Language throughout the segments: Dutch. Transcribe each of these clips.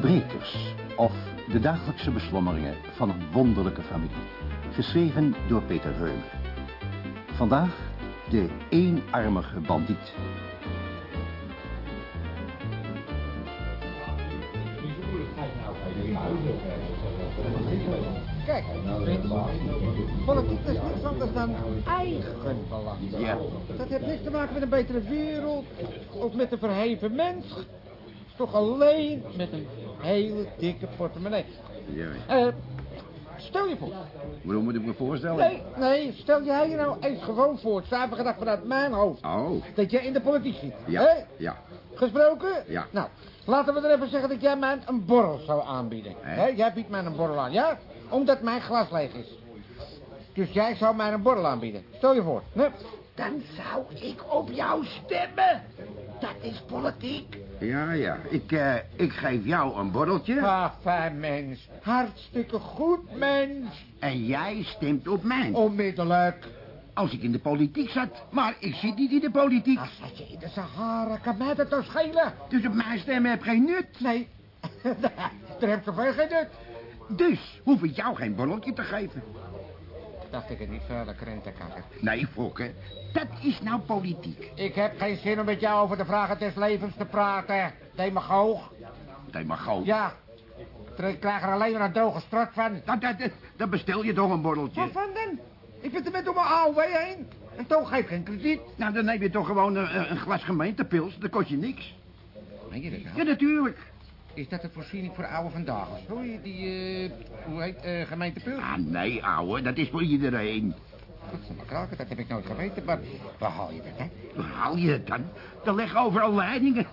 Brekers, of de dagelijkse beslommeringen van een wonderlijke familie. Geschreven door Peter Reumer. Vandaag de eenarmige bandiet. Kijk. Politiek is niets anders dan eigenbelang. Ja. Dat heeft niks te maken met een betere wereld of met een verheven mens. Het is toch alleen met een hele dikke portemonnee. Ja. Eh, stel je voor. Waarom moet ik me voorstellen? Nee, nee, stel jij je nou eens gewoon voor. Zuiver gedacht vanuit mijn hoofd. Oh, Dat jij in de politiek zit. ja. Ja. Gesproken? Ja. Nou, laten we er even zeggen dat jij mij een borrel zou aanbieden. Hè? Jij biedt mij een borrel aan, ja? Omdat mijn glas leeg is. Dus jij zou mij een borrel aanbieden. Stel je voor. Nee. Dan zou ik op jou stemmen. Dat is politiek. Ja, ja. Ik, eh, ik geef jou een borreltje. Ah, fijn mens. Hartstikke goed mens. En jij stemt op mij. Onmiddellijk. Als ik in de politiek zat. Maar ik zit niet in de politiek. Als zat je in de Sahara, kan mij dat toch schelen? Dus op mijn stemmen heb geen nut. Nee, daar heb ik zoveel geen nut. Dus hoef ik jou geen borreltje te geven. Dacht ik het niet verder, krentenkakker. Nee, Fokke. Dat is nou politiek. Ik heb geen zin om met jou over de vragen des levens te praten. Demagoog. Dat mag goed. Ja. Ik krijg er alleen maar een doge strot van. Dat, dat, dat, dan bestel je toch een borreltje. Wat van dan? Ik vind er met om mijn AOW heen. En toch geef geen krediet. Nou, dan neem je toch gewoon een, een glas gemeentepils. Dat kost je niks. Meen je dat Ja, natuurlijk. Is dat de voorziening voor oude vandaag? Hoor je die, eh, hoe heet, eh gemeente Pul? Ah, nee, ouwe. Dat is voor iedereen. Dat maar kraken, dat heb ik nooit geweten. Maar waar haal je dat, hè? Waar haal je het dan? Er liggen overal leidingen.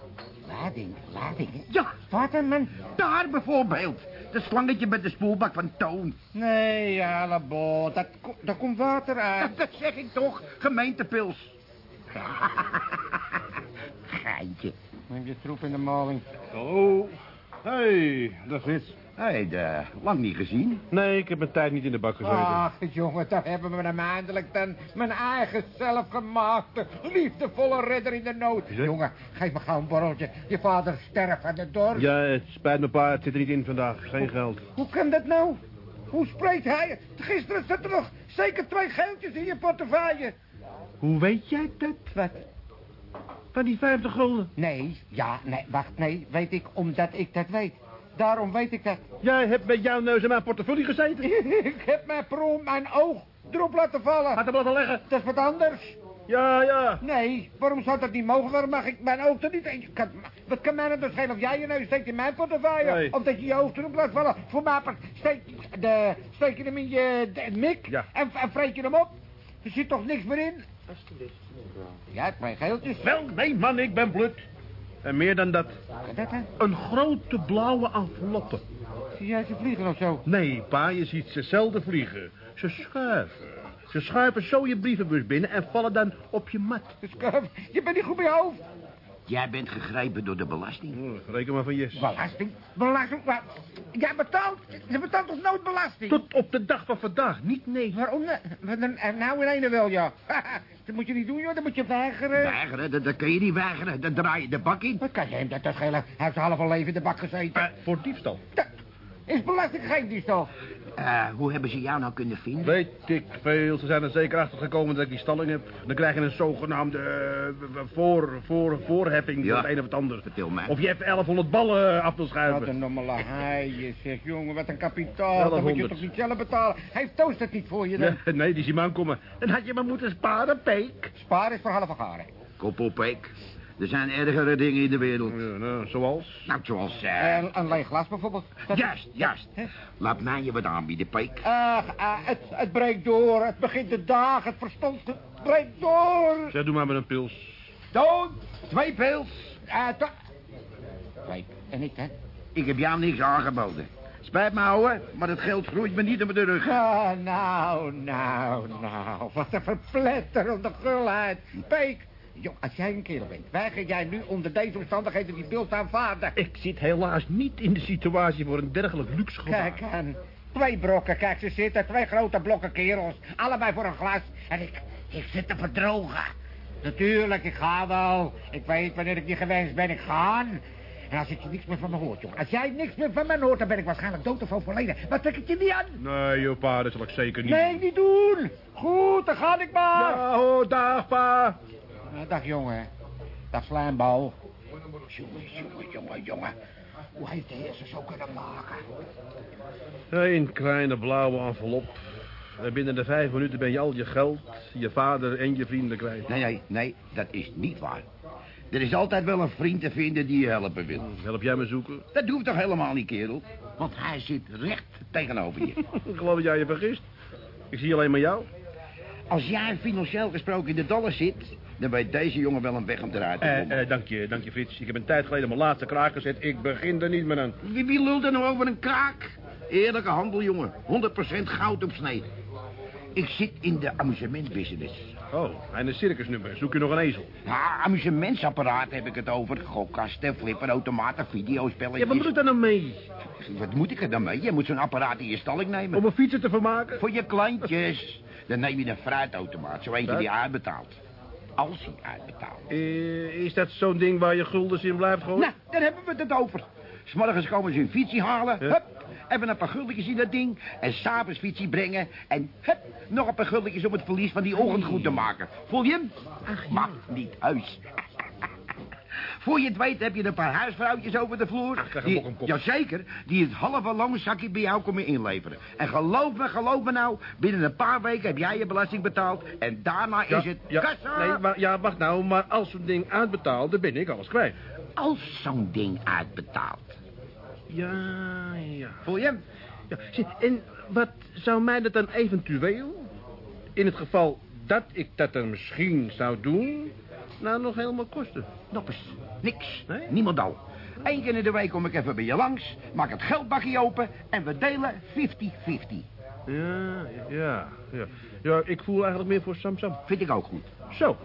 Lading, ladingen. Ja, Wat man. daar bijvoorbeeld. Dat slangetje met de spoelbak van Toon. Nee, ja, labot. Dat, daar komt water uit. Dat zeg ik toch. Gemeentepils. Geintje. Neem je troep in de maling. Oh, hey, dat is Frits. Hé, hey, de- lang niet gezien. Nee, ik heb mijn tijd niet in de bak gezeten. Ach, jongen, daar hebben we hem eindelijk dan. Mijn eigen zelfgemaakte, liefdevolle redder in de nood. Jongen, geef me gauw een borreltje. Je vader sterft aan de dorp. Ja, het spijt me pa, het zit er niet in vandaag. Geen geld. Hoe kan dat nou? Hoe spreekt hij? Gisteren zat er nog zeker twee geldjes in je portefeuille. Hoe weet jij dat? Wat? Van die 50 gulden. Nee, ja, nee, wacht, nee, weet ik omdat ik dat weet. Daarom weet ik dat. Jij hebt met jouw neus in mijn portefeuille gezeten. ik heb mijn prom, mijn oog erop laten vallen. Gaat hem laten leggen. Dat is wat anders. Ja, ja. Nee, waarom zou dat niet mogen? Waarom mag ik mijn oog er niet in? Kan, wat kan mij nou schelen of jij je neus steekt in mijn portefeuille? Nee. Of dat je je oog erop laat vallen? Voor mij steek, de, steek je hem in je de, mik Ja. en, en vreet je hem op. Er zit toch niks meer in? Ja, twee geeltjes. Wel, nee man, ik ben blut. En meer dan dat. Wat is dat, hè? Een grote blauwe enveloppe. Zie jij ze vliegen of zo? Nee, pa, je ziet ze zelden vliegen. Ze schuiven. Ze schuiven zo je brievenbus binnen en vallen dan op je mat. Skurf, je bent niet goed bij je hoofd. Jij bent gegrepen door de belasting. Oh, Reken maar van yes. Belasting? Belasting? Wat? Jij betaalt? Je betaalt toch nooit belasting? Tot op de dag van vandaag, niet nee. Waarom? Wat dan? En nou in ene wel, ja. dat moet je niet doen, joh. Dat moet je weigeren. Weigeren, dat, dat kun je niet weigeren. Dan draai je de bak in. Wat kan je hem dat schelen? Hij heeft zijn halve leven in de bak gezeten. Eh, voor diefstal. Dat is belasting geen diefstal. Eh, hoe hebben ze jou nou kunnen vinden? Weet ik veel. Ze zijn er zeker achter gekomen dat ik die stalling heb. Dan krijg je een zogenaamde eh, voor, voor, voorheffing. Ja. Ja. Het een of het ander. Vertel mij. Of je hebt 1100 ballen af wil Wat schuiven. een nommele haaien, zeg jongen. Wat een kapitaal. Dat moet je 100. toch niet zelf betalen. Hij toast het niet voor je dan. Ja, nee, die zien me aankomen. Dan had je maar moeten sparen, Peek. Spaar is voor halve garen. Kop op, Peek. Er zijn ergere dingen in de wereld. Ja, nou, zoals? Nou, zoals... eh, En een leeg glas bijvoorbeeld. Dat- Juist, juist. Hè? Laat mij je wat aanbieden, Peek. Ach, ah, het, het breekt door. Het begint de dag. Het verstond. Het breekt door. Zeg, doe maar met een pils. Dood, twee pils. Uh. En ik, hè? Ik heb jou niks aangeboden. Spijt me, ouwe, maar het geld groeit me niet op de rug. Ah, nou, nou, nou. Wat een verpletterende gulheid. Peek. Jong, als jij een kerel bent, weiger jij nu onder deze omstandigheden die beeld te aanvaarden? Ik zit helaas niet in de situatie voor een dergelijk luxe. Kijk aan. Twee brokken, kijk, ze zitten. Twee grote blokken kerels. Allebei voor een glas. En ik, ik zit te verdrogen. Natuurlijk, ik ga wel. Ik weet wanneer ik niet gewenst ben. Ik ga. En als ik je niks meer van me hoort, jongen. Als jij niks meer van me hoort, dan ben ik waarschijnlijk dood of overleden. Maar trek ik je niet aan. Nee, joh, pa, dat zal ik zeker niet Nee, niet doen. Goed, dan ga ik maar. Ja, ho, dag, pa. Eh, dag, jongen. Dag, slijmbal. Jongen, jongen, jongen, jongen. Hoe heeft de heer ze zo kunnen maken? Een kleine blauwe envelop. En binnen de vijf minuten ben je al je geld, je vader en je vrienden kwijt. Nee, nee, nee, dat is niet waar. Er is altijd wel een vriend te vinden die je helpen wil. Help jij me zoeken? Dat hoeft toch helemaal niet, kerel? Want hij zit recht tegenover je. Ik geloof dat jij je vergist. Ik zie alleen maar jou. Als jij financieel gesproken in de dollar zit... dan weet deze jongen wel een weg om eruit te komen. Eh, eh, dank je, dank je, Frits. Ik heb een tijd geleden mijn laatste kraak gezet. Ik begin er niet meer aan. Wie, wie lult er nou over een kraak? Eerlijke handel, jongen. 100% goud op snee. Ik zit in de amusementbusiness. Oh, en een circusnummer. Zoek je nog een ezel? Ja, amusementsapparaat heb ik het over. Gokkasten, flipperautomaten, videospelletjes. Ja, wat moet ik daar nou mee? Wat moet ik er dan mee? Je moet zo'n apparaat in je stalling nemen. Om een fietsen te vermaken? Voor je kleintjes. Dan neem je een fruitautomaat. Zo eentje die uitbetaalt. Als hij uitbetaalt. Eh, is dat zo'n ding waar je guldens in blijft gooien? Nou, daar hebben we het over. S'morgens komen ze hun fietsie halen. Ja. Hup. Hebben een paar guldetjes in dat ding. En s'avonds fietsie brengen. En hup. Nog een paar guldetjes om het verlies van die ochtend goed te maken. Voel je hem? Mag niet huis. Voor je het weet heb je een paar huisvrouwtjes over de vloer. een die. Jazeker, die het halve loonzakje bij jou komen inleveren. En geloof me, geloof me nou, binnen een paar weken heb jij je belasting betaald. En daarna is het kassa. Nee, maar, ja, wacht nou. Maar als zo'n ding uitbetaalt, dan ben ik alles kwijt. Als zo'n ding uitbetaalt. Ja, ja. Voel je hem? ja. zie, En wat zou mij dat dan eventueel, in het geval dat ik dat dan misschien zou doen, nou nog helemaal kosten? Noppes, niks. Nee? Niemand al. Eén keer in de week kom ik even bij je langs, maak het geldbakje open en we delen 50-50. Ja, ja, ja. Ja, ik voel eigenlijk meer voor Samsam. Vind ik ook goed. Zo.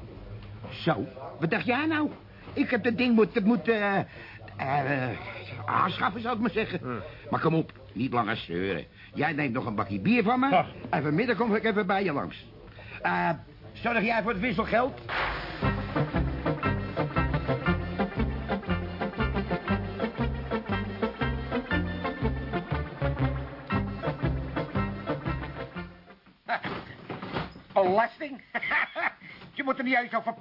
Zo, wat dacht jij nou? Ik heb dat ding moeten moet, eh, eh, aanschaffen, zou ik maar zeggen. Ja. Maar kom op, niet langer zeuren. Jij neemt nog een bakje bier van me. Ach. En vanmiddag kom ik even bij je langs. Eh, zorg jij voor het wisselgeld? Belasting? je moet er niet eens over.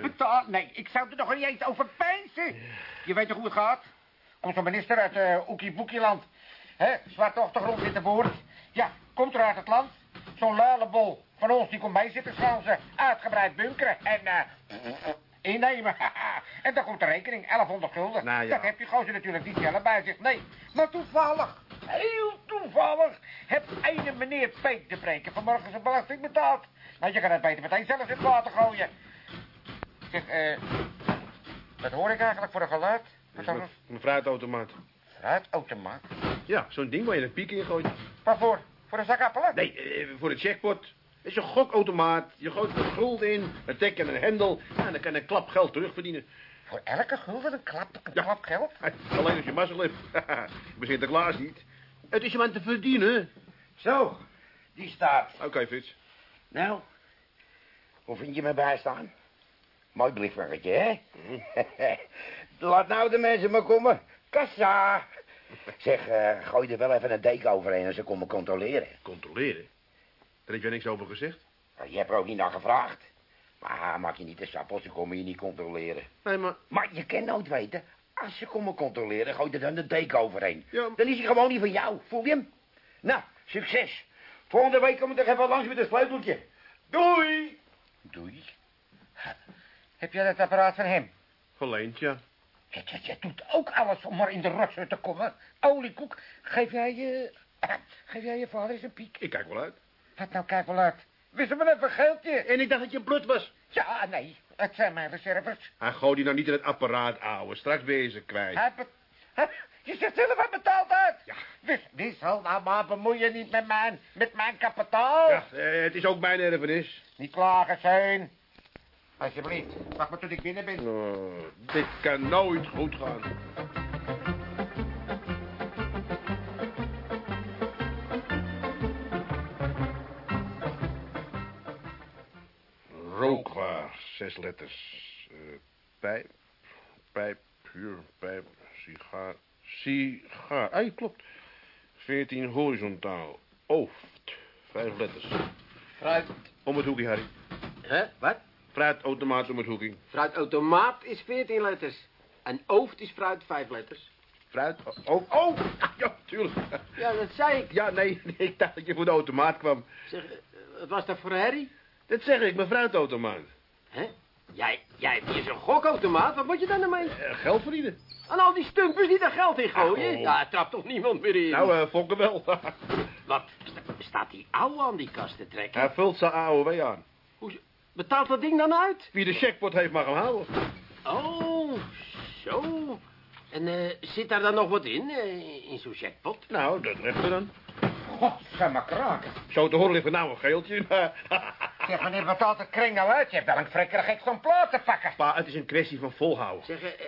Betaal? Nee, ik zou er nog niet eens over pijnsen. Je weet toch hoe het gaat? Komt zo'n minister uit uh, Oekie Boekieland. Hè, zwarte achtergrond zit ervoor. Ja, komt er uit het land. Zo'n luilebol van ons die komt mee zitten schransen. Uitgebreid bunkeren en eh innemen. en dan komt de rekening, 1100 gulden. Nou ja. Dat heb je gozer natuurlijk niet zelf bij zich. Nee, maar toevallig, heel toevallig, heb ene meneer Peek de Breken vanmorgen zijn belasting betaald. Nou, je kan het beter meteen zelf in het water gooien. Zeg, eh, wat hoor ik eigenlijk voor een geluid? Wat een Een fruitautomaat. fruitautomaat? Ja, zo'n ding waar je een piek in gooit. Waarvoor? Voor een zak appelen? Nee, eh, voor de checkpot. Het is een gokautomaat. Je gooit een gulden in, een tek en een hendel. Ja, en dan kan je een klap geld terugverdienen. Voor elke gulden een klap, een Ja. klap geld? Alleen als je mazzel hebt. Bij Sinterklaas niet. Het is aan te verdienen. Zo, die staat. Oké, Frits. Nou, hoe vind je me bijstaan? Mooi blikwerkje, hè? Laat nou de mensen maar komen. Kassa! Zeg, eh, gooi er wel even een deken overheen en ze komen controleren. Controleren? Daar heb jij niks over gezegd? Nou, Je hebt er ook niet naar gevraagd. Maar maak je niet de sappel, ze komen je niet controleren. Nee, maar... Maar je kan nooit weten. Als ze komen controleren, gooi er dan de deken overheen. Ja. Dan is hij gewoon niet van jou. Voel je hem? Nou, succes. Volgende week kom ik toch even langs met een sleuteltje. Doei! Doei. Heb jij dat apparaat van hem? Geleend, ja. Je, je, je doet ook alles om maar in de rotzooi te komen. Oliekoek, geef jij je... Geef jij je vader eens een piek? Ik kijk wel uit. Wat nou, kijk wel uit. Wist hem maar even een geldje. En ik dacht dat je blut was. Ja, nee, het zijn mijn reserves. Hij gooit die nou niet in het apparaat, ouwe. Straks ben je ze kwijt. Be- hij- je zegt zelf hij betaald uit. Ja. Wis, wissel nou maar, bemoei je niet met mijn, met mijn kapitaal. Ja, eh, het is ook mijn erfenis. Niet klagen, Zijn. Alsjeblieft, wacht maar tot ik binnen ben. Oh, dit kan nooit goed gaan. Zes letters. Eh, pijp, pijp, puur, pijp, sigaar, sigaar. Ah, klopt. 14 horizontaal. Ooft. Vijf letters. Fruit... Om het hoekje, Harry. Hè? Wat? Fruitautomaat om het hoekje. Fruitautomaat is 14 letters. En ooft is fruit 5 letters. Fruit... Oh, oh! Ja, tuurlijk. Ja, dat zei ik. Ja, nee, nee, ik dacht dat je voor de automaat kwam. Zeg, eh, wat was dat voor herrie? Dat zeg ik, mijn fruitautomaat. Hè? Jij, jij hebt hier zo'n gokautomaat. Wat moet je dan ermee? Eh, geld verdienen. En al die stumpers die daar geld in gooien. Oh. Ja, trapt toch niemand meer in. Nou, eh fokken wel. Wat? sta- Staat die ouwe aan die kast te trekken? Hij vult zijn AOW aan. Hoe, betaalt dat ding dan uit? Wie de checkpot heeft mag hem houden. Oh, zo. En eh, zit daar dan nog wat in, eh, in zo'n jackpot? Nou, dat legt er dan. God, zeg maar kraken. Zo te horen ligt er nou een geeltje. Zeg, wanneer betaalt de kring nou uit? Je hebt wel een frekkerig gek zo'n plaat te pakken. pa, het is een kwestie van volhouden. Zeg, eh, eh,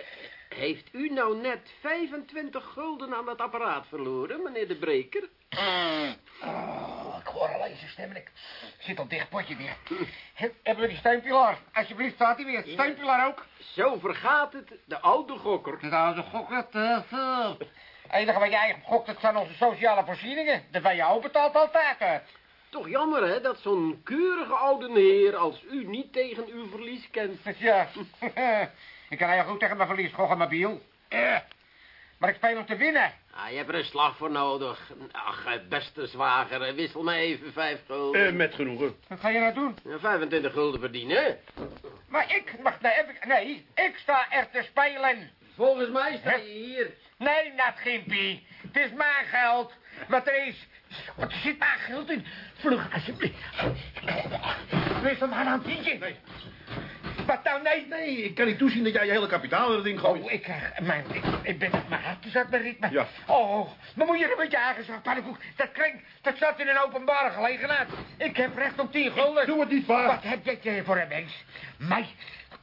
heeft u nou net 25 gulden aan dat apparaat verloren, meneer de Breker? Oh, ik hoor alleen zijn stem en ik zit al dicht potje weer. He- Hebben we die steunpilaar? Alsjeblieft, staat hij weer. Steunpilaar ook. Zo vergaat het, de oude gokker. Dat oude gokken. Het enige wat jij gokt, dat zijn onze sociale voorzieningen. De WO betaalt altijd uit. Toch jammer, hè, dat zo'n keurige oude heer als u niet tegen uw verlies kent. Ja, ik kan heel goed tegen mijn verlies gokken, mijn biel. Eh, Maar ik speel om te winnen. Ah, je hebt er een slag voor nodig. Ach, eh, beste zwager, eh, wissel me even vijf gulden. Eh, met genoegen. Wat ga je nou doen? Ja, 25 gulden verdienen. Maar ik mag... Nee, ik, nee, ik sta er te spelen. Volgens mij sta je hier. Nee, Nat Gimpie. Het is mijn geld. Wat er is... Wat zit mijn geld in? Vlug, alsjeblieft. Wees van mijn hand, tientje. Nee. Wat nou, nee? Nee, ik kan niet toezien dat jij je hele kapitaal in dat ding gooit. Oh, ik krijg... Mijn, ik, ik ben... Mijn hart uit mijn ritme. Ja. Oh, maar moet je er met je eigen zak pannenkoek... Dat kring, dat staat in een openbare gelegenheid. Ik heb recht op tien gulden. Doe het niet, pa. Wat heb jij voor een mens? Mij?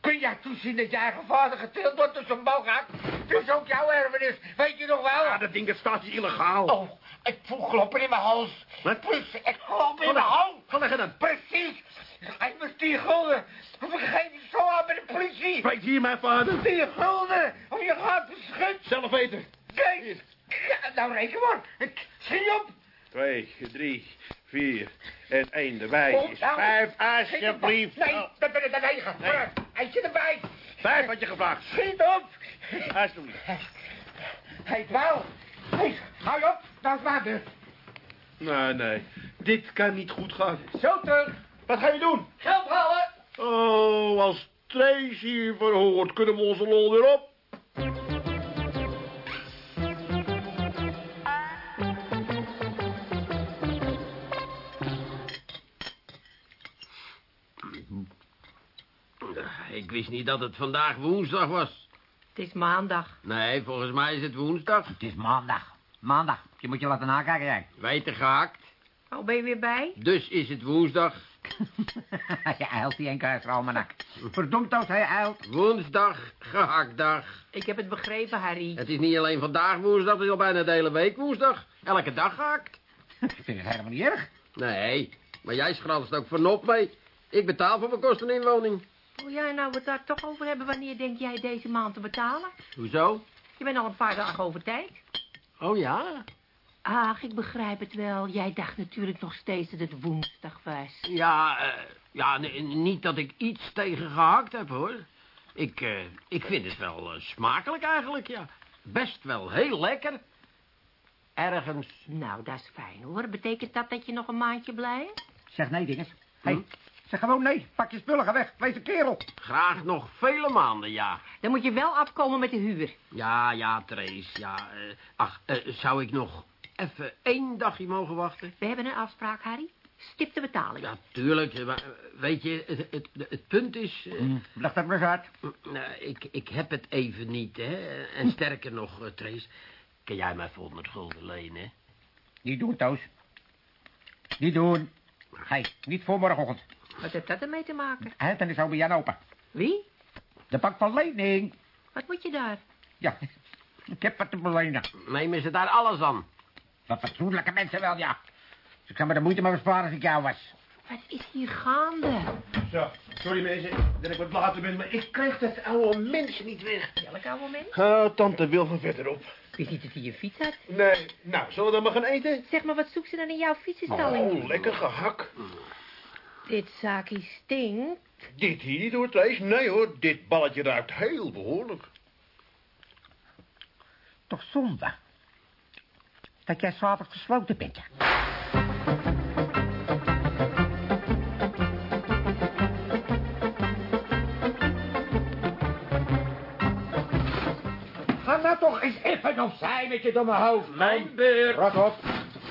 Kun jij toezien dat je eigen vader geteeld wordt door zo'n? Het is ook jouw erfenis, weet je nog wel? Ja, dat ding dat staat hier illegaal. Oh, ik voel kloppen in mijn hals. Wat? Precies, ik klop in mijn hals. Ga leggen dan. Precies. Hij me tien gulden. Of ik geef je zo aan bij de politie. Spreekt hier mijn vader. Tien gulden. Of je gaat beschut. Zelf weten. Kijk. Ja, nou reken maar. Ik zie op. Twee, drie, vier en één erbij Oh, is nou, vijf, alsjeblieft. Nee, dat ben ik de negen. Nee. Eentje erbij. Vijf had je gevraagd. Schiet op. Alsjeblieft. Hij dwaal. Hey, hou op. Nee, nee. Dit kan niet goed gaan. Zo terug. Wat ga je doen? Geld halen. Oh, als Tracy verhoort, kunnen we onze lol weer op. Ik wist niet dat het vandaag woensdag was. Het is maandag. Nee, volgens mij is het woensdag. Het is maandag. Maandag. Je moet je laten nakijken, jij. Wijten gehakt. Oh, ben je weer bij? Dus is het woensdag. je eilt die een kruisralmanak. Verdomd dood, hij eilt. Woensdag, gehaktdag. Ik heb het begrepen, Harry. Het is niet alleen vandaag woensdag, het is al bijna de hele week woensdag. Elke dag gehakt. Ik vind het helemaal niet erg. Nee, maar jij schranst ook vanop mee. Ik betaal voor mijn kosten inwoning. Wil jij nou het daar toch over hebben? Wanneer denk jij deze maand te betalen? Hoezo? Je bent al een paar dagen over tijd. Oh ja? Ach, ik begrijp het wel. Jij dacht natuurlijk nog steeds dat het woensdag was. Ja, eh, ja nee, niet dat ik iets tegen gehakt heb, hoor. Ik, eh, ik vind het wel eh, smakelijk eigenlijk, ja. Best wel heel lekker. Ergens. Nou, dat is fijn, hoor. Betekent dat dat je nog een maandje blijft? Zeg nee, dinges. Hé, Hm? Zeg gewoon nee. Pak je spullen, ga weg. Wees een kerel. Graag nog vele maanden, ja. Dan moet je wel afkomen met de huur. Ja, ja, Trace, ja. eh, ach, eh, zou ik nog even één dagje mogen wachten? We hebben een afspraak, Harry. Stip de betaling. Ja, tuurlijk. eh, Maar, weet je, het, het, het punt is... Leg dat maar uit. nou, ik, ik heb het even niet, hè. En sterker nog, Trace... Kan jij mij voor 100 gulden lenen? Niet doen, Toos. Niet doen. Hé, niet voor morgenochtend. Wat heeft dat ermee te maken? Hè, dan is zo bij Jan open. Wie? De bank van lening. Wat moet je daar? Ja, ik heb wat te belenen. Nemen ze daar alles aan? Wat fatsoenlijke mensen wel, ja. Dus ik zou me de moeite maar besparen als ik jou was. Wat is hier gaande? Zo, sorry mensen dat ik wat later ben, maar ik krijg dat oude mens niet weg. Welk oude moment? Oh, tante wil van verderop. Wie ziet het in je fiets uit? Nee, nou, zullen we dan maar gaan eten? Zeg maar, wat zoekt ze dan in jouw fietsenstalling? Oh, lekker gehak. Dit zaakje stinkt. Dit hier niet hoor, Thijs. Nee hoor, dit balletje ruikt heel behoorlijk. Toch zonde. Dat jij s'avonds gesloten bent. ja. Ga nou toch eens even opzij met je domme hoofd. Mijn beurt. Rot op.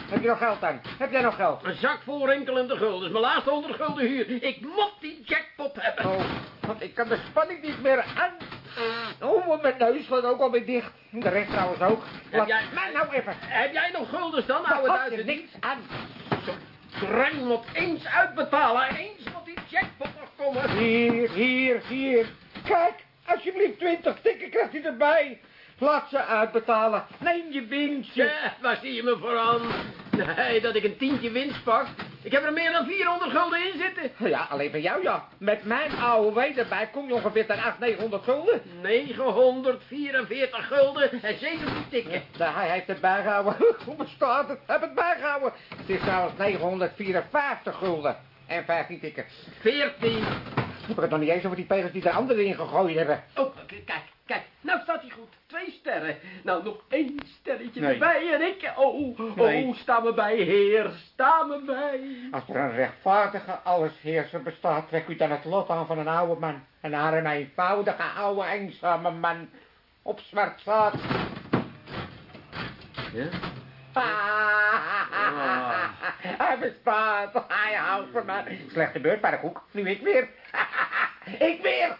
Heb je nog geld aan? Heb jij nog geld? Een zak vol rinkelende gulden. is mijn laatste honderd gulden hier. Ik moet die jackpot hebben. Oh, want ik kan de spanning niet meer aan. Oh, mijn neus gaat ook alweer dicht. De rest trouwens ook. Laat jij- mij nou even. Heb jij nog guldens dan, Daar had je Duitser? niks aan. Drang moet eens uitbetalen. Eens moet die jackpot nog komen. Hier, hier, hier. Kijk, alsjeblieft 20 tikken krijgt hij erbij. Laat ze uitbetalen. Neem je winstje. Ja, waar zie je me voor aan? Nee, dat ik een tientje winst pak. Ik heb er meer dan 400 gulden in zitten. Ja, alleen voor jou, ja. Met mijn oude weet erbij kom je ongeveer ten 800, 900 gulden. 944 gulden en 17 tikken. Ja, hij heeft het bijgehouden. Hoe bestaat het? Hij heeft het bijgehouden. Het is trouwens 954 gulden. En 15 tikken. 14. Ik heb het nog niet eens over die pegels die de anderen in gegooid hebben. Oh, kijk. Nou staat hij goed. Twee sterren. Nou, nog één sterretje Nee. erbij en ik... Oh, oh, Nee. sta me bij, heer. Sta me bij. Als er een rechtvaardige allesheerser bestaat, trek u dan het lot aan van een oude man. Een eenvoudige, oude, eenzame man. Op zwart zaad. Ja? Hij bestaat. Hij houdt van mij. Slechte beurt, maar de koek. Nu ik weer. ik weer.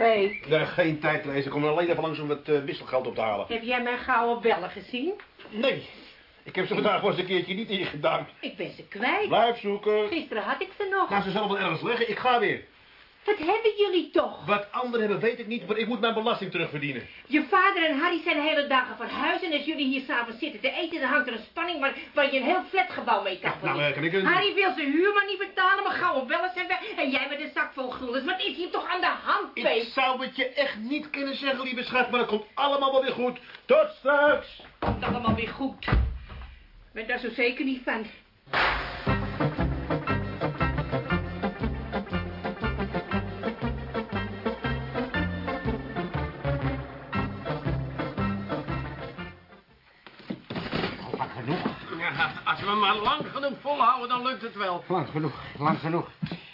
Hey, Nee, geen tijd, Thijs. Ik kom alleen even langs om wat eh, wisselgeld op te halen. heb jij mijn gouden bellen gezien? Nee, ik heb ze vandaag wel eens een keertje niet ingedaan. Ik ben ze kwijt. Blijf zoeken. Gisteren had ik ze nog. Nou, ze zullen wel ergens liggen. Ik ga weer. Wat hebben jullie toch? Wat anderen hebben weet ik niet, maar ik moet mijn belasting terugverdienen. Je vader en Harry zijn de hele dagen van huis en als jullie hier s'avonds zitten te eten, dan hangt er een spanning waar, waar je een heel flatgebouw mee kan nou, verliezen. eh, kan ik een- Harry wil zijn huur maar niet betalen, maar gouden bellen zijn weg. En jij met een zak vol guldens. Wat is hier toch aan de hand, Ik Peet? zou het je echt niet kunnen zeggen, lieve schat, maar dat komt allemaal wel weer goed. Tot straks. Komt allemaal weer goed. Ik ben daar zo zeker niet van. Maar lang genoeg volhouden, dan lukt het wel. Lang genoeg, lang genoeg.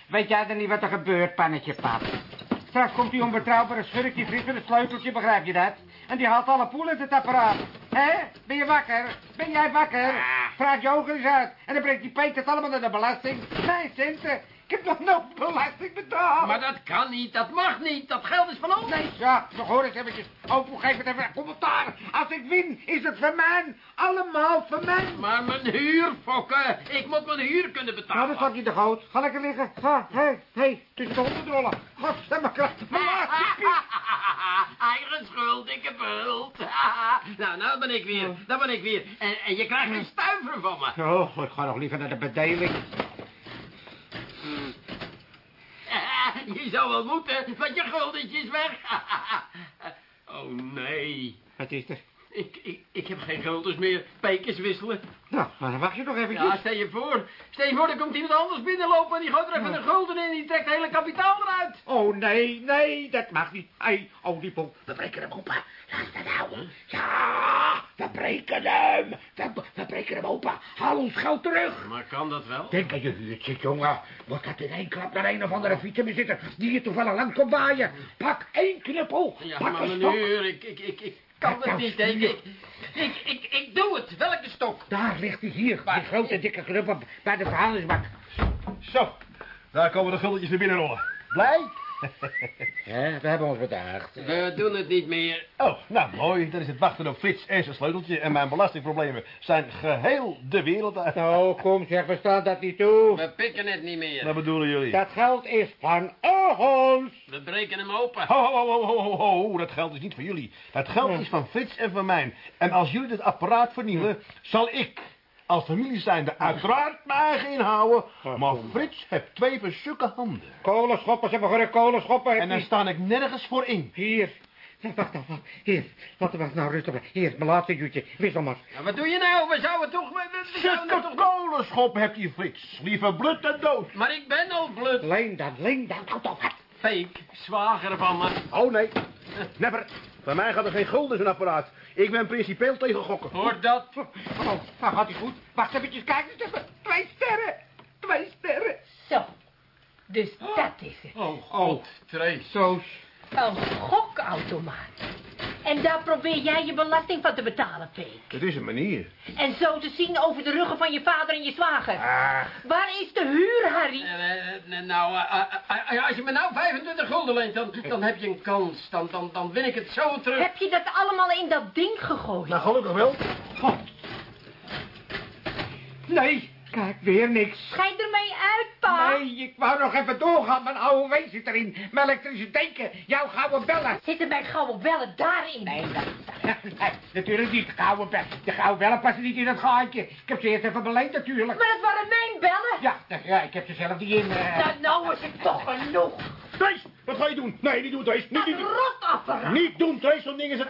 Weet jij dan niet wat er gebeurt, pannetje pap? Straks komt die onbetrouwbare schurk, die vliegt met het sleuteltje, begrijp je dat? En die haalt alle poelen uit het apparaat. Hé? Ben je wakker? Ben jij wakker? Vraag je ogen eens uit. En dan brengt die Peet het allemaal naar de belasting. Mijn centen. Ik heb nog nooit belasting betaald. Maar dat kan niet, dat mag niet. Dat geld is van ons. Nee, ja, nog hoor eens eventjes. Oh, geef het even een commentaar. Als ik win, is het van mij. Allemaal van mij. Maar mijn huur, fokken. Ik moet mijn huur kunnen Nou, betalen. dat zat je de goot. Ga lekker liggen. Ga, hé, hey, hé, hey, tussen de honden rollen. Godsamme kracht. Mijn piep. Eigen schuld, ik heb huld. nou, nou ben ik weer. Dan ben ik weer. En, en je krijgt een stuiver van me. Oh, ik ga nog liever naar de bedeling. je zou wel moeten, want je guldentje is weg. oh nee. Wat is er? Ik, ik, ik heb geen guldens meer. Pekers wisselen. Nou, maar dan wacht je nog eventjes. Ja, stel je voor. Stel je voor, er komt iemand anders binnenlopen en die gooit er even een gulden in en die trekt het hele kapitaal eruit. Oh, nee, nee, dat mag niet. Hé, hey, oliepoel, we breken hem open. Laat dat houden. Ja, we breken hem. We, we breken hem open. Haal ons geld terug. Maar kan dat wel? Denk aan je huurt zit, jongen. Wordt dat in één klap naar een of andere fietsenbezitter die je toevallig lang komt waaien. Pak één knuppel. Ja, Pak maar een ik, ik, ik, ik kan het nou niet. hè. Ik, ik, ik, doe het. Welke stok? Daar ligt hij hier. Die grote dikke knuppel bij de verhandelingsbak. Zo, daar komen de guldetjes weer binnen rollen. Blij? Hè, we hebben ons bedaagd. We doen het niet meer. Oh, nou mooi. Dan is het wachten op Frits en zijn sleuteltje. En mijn belastingproblemen zijn geheel de wereld uit. Nou, kom zeg, we staan dat niet toe. We pikken het niet meer. Wat bedoelen jullie? Dat geld is van ons. We breken hem open. Ho, ho, ho, ho, ho, ho, dat geld is niet voor jullie. Dat geld is van Frits en van mij. En als jullie dit apparaat vernielen, zal ik als familie zijnde uiteraard mijn eigen inhouden. Maar Frits heeft twee versukke handen. Kolenschoppers hebben gewoon kolenschoppen. En daar sta ik nergens voor in. Hier. Wacht, wacht, wacht. Hier. Wacht, wacht, nou rustig. Hier, mijn laatste duwtje. Wissel maar. Ja, wat doe je nou? We zouden toch... We, zouden Sukke toch... kolenschop hebt die Frits. Liever bloed dan dood. Maar ik ben al blut. Leen dan, leen dan. Houd op. Fake, zwager van me. Oh nee, never. Bij mij gaat er geen gulden in apparaat. Ik ben principeel tegen gokken. Hoor dat? Oh, nou gaat hij goed. Wacht even, kijk eens even. Twee sterren. Twee sterren. Zo. Dus dat is het. Oh, god, Trace. Zo. Een gokautomaat. En daar probeer jij je belasting van te betalen, Peek. Het is een manier. En zo te zien over de ruggen van je vader en je zwager. Ah, Waar is de huur, Harry? Eh, eh, nou, eh, eh, als je me nou 25 gulden leent, dan, dan heb je een kans. Dan, dan, dan win ik het zo terug. Heb je dat allemaal in dat ding gegooid? nou gelukkig wel. Nee, kijk, weer niks. Schijt ermee uit, pa. Nee, ik wou nog even doorgaan. Mijn oude wees zit erin. Mijn elektrische deken. Jouw gouden bellen. Zitten mijn gouden bellen daarin? Nee, dat, nee, natuurlijk niet. Gouden bellen. De gouden bellen passen niet in dat gaatje. Ik heb ze eerst even beleend natuurlijk. Maar dat waren mijn bellen. Ja, ja, ik heb ze zelf niet in. eh. Nou, nou is het toch genoeg. Trace, wat ga je doen? Nee, niet doen, Trace. Niet, Dat niet, niet. rotapparaat. Niet doen, Trace. Zo'n ding is een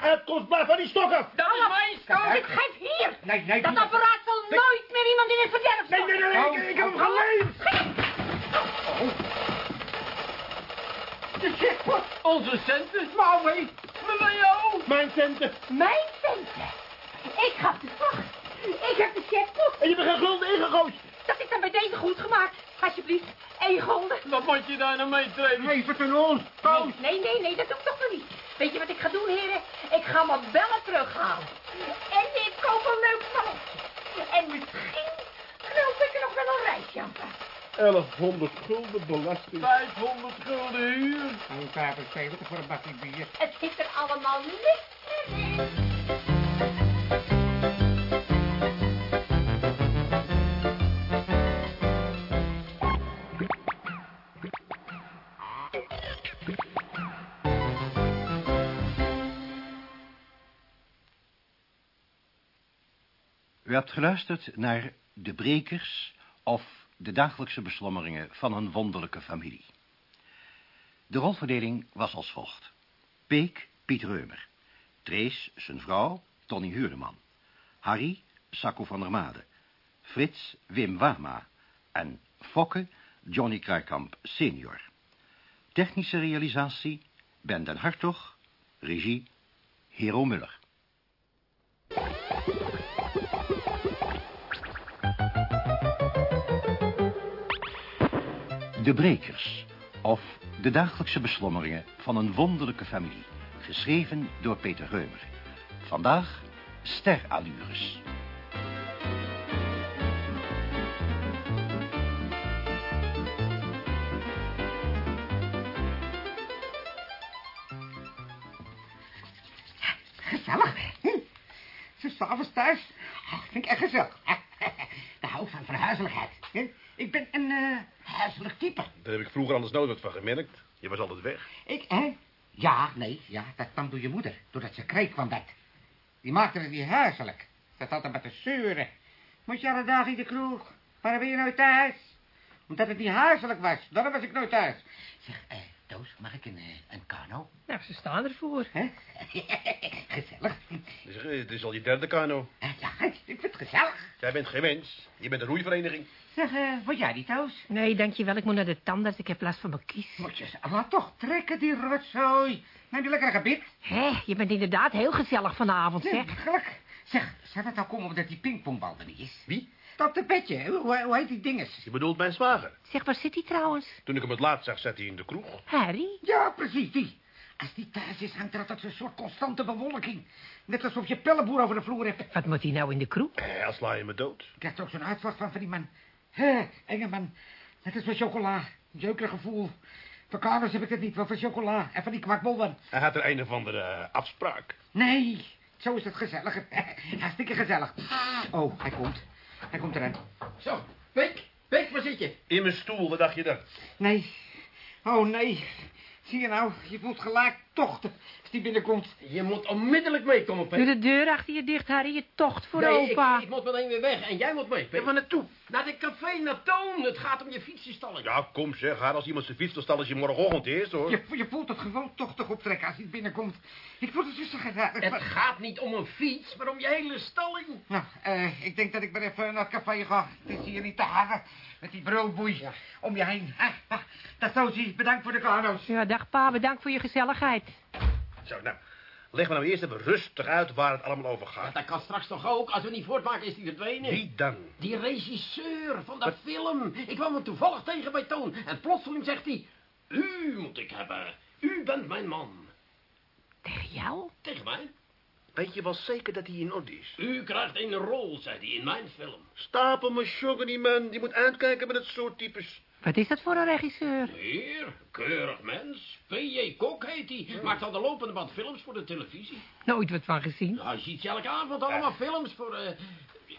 van die stok af. Dat is mijn. Ik geef hier. Nee, nee, Dat apparaat zal Nee. nooit meer iemand in het verderf Nee, nee, nee, nee, ik, ik heb hem geleend. De jackpot. Onze centen. Maui. Maar jou. Mijn centen. Mijn centen. Ik gaf de slag. Ik heb de jackpot. En je hebt er geen gulden ingegooid. Dat is dan bij deze goed gemaakt. Alsjeblieft. Gulden. Wat moet je daar nou mee treden? Geef het aan ons. Koos. Nee, nee, nee, dat doe ik toch nog niet. Weet je wat ik ga doen, heren? Ik ga mijn bellen terughalen. En ik koop een leuk mannetje. En misschien knoop ik er nog wel een reisje aan vast. 1100 gulden belasting. 500 gulden huur. 75 voor een bakje bier. Het zit er allemaal niks meer in. Hebt geluisterd naar De Brekers of de dagelijkse beslommeringen van een wonderlijke familie. De rolverdeling was als volgt. Peek, Piet Reumer. Trees, zijn vrouw, Tony Huurdeman. Harry, Sacco van der Made. Frits, Wim Wama. En Fokke, Johnny Kruikamp senior. Technische realisatie, Ben den Hartog. Regie, Hero Muller. De Brekers, of de dagelijkse beslommeringen van een wonderlijke familie. Geschreven door Peter Reumer. Vandaag Sterallures. Gezellig. Hm. Ze s'avonds thuis. Ach, vind ik echt gezellig. Daar hou van verhuizelijkheid. Hm. Ik ben een eh huiselijk type. Daar heb ik vroeger anders nooit wat van gemerkt. Je was altijd weg. Ik, hè? Ja, nee, ja, dat kwam door je moeder. Doordat ze kreeg kwam dat. Die maakte het niet huiselijk. Dat altijd met de zeuren. Moet je alle dagen in de kroeg? Waarom ben je nooit thuis? Omdat het niet huiselijk was. Daarom was ik nooit thuis. Zeg, eh, Mag ik een, eh, een kano? Nou, ze staan ervoor. Hè? gezellig. Dus, eh, het is al je derde kano. Eh, Ja, ik vind het gezellig. Jij bent geen mens. Je bent een roeivereniging. Zeg, eh, word jij niet, Toos? Nee, dankjewel. Ik moet naar de tandarts. Ik heb last van mijn kies. Moet je toch trekken, die rotzooi. Neem je lekker een gebit. Hé, je bent inderdaad heel gezellig vanavond, zeg. makkelijk. Zeg, zou dat nou komen omdat die pingpongbal er niet is? Wie? Dat de petje, hoe, hoe heet die dinges? Je bedoelt mijn zwager. Zeg, waar zit hij trouwens? Toen ik hem het laatst zag, zat hij in de kroeg. Harry? Ja, precies, die. Als die thuis is, hangt er altijd zo'n soort constante bewolking. Net alsof je pellenboer over de vloer hebt. Wat moet hij nou in de kroeg? Eh, als sla je me dood. Ik krijg er ook zo'n uitslag van van die man. Hé, enge man. Net als met chocola. Jeukerig gevoel. Voor kamers heb ik het niet, wel voor chocola en van die kwakbolder. Hij had er een of andere eh, afspraak. Nee, zo is het gezellig. Hartstikke gezellig. Oh, hij komt. Hij komt erin. Zo, Peek, Peek, waar zit je? In mijn stoel, wat dacht je dan? Nee. Oh, nee. Zie je nou, je voelt gelijk tochten als die binnenkomt. Je moet onmiddellijk meekomen, Peek. Doe de deur achter je dicht, Harry. Je tocht voor Nee, opa. ik, ik moet meteen weer weg en jij moet mee, Peek. waar naartoe? Naar de café, naar Toon. Het gaat om je fietsenstalling. Ja, kom zeg, haar als iemand zijn fiets wil stallen je morgenochtend is, hoor. Je, je voelt het gewoon tochtig optrekken als hij binnenkomt. Ik voel het dus zo graag. Het gaat niet om een fiets, maar om je hele stalling. Nou, eh, ik denk dat ik maar even naar het café ga. Het is hier niet te harde met die brulboei om je heen. Ah, ah, dat zo zie. Bedankt voor de kano's. Ja, dag pa. Bedankt voor je gezelligheid. Zo, nou, leg me nou eerst even rustig uit waar het allemaal over gaat. Dat kan straks toch ook? Als we niet voortmaken is die verdwenen. Wie dan? Die regisseur van dat film. Ik kwam hem toevallig tegen bij Toon. En plotseling zegt hij... U moet ik hebben. U bent mijn man. Tegen jou? Tegen mij. Weet je wel zeker dat hij in orde is? U krijgt een rol, zei hij, in mijn film. Stapel me sugar, die man. Die moet uitkijken met het soort types. Wat is dat voor een regisseur? Heer, keurig mens. P.J. Kok heet hij. Maakt al de lopende band films voor de televisie. Nooit wat van gezien. Nou, hij ziet ze elke avond allemaal films voor... eh,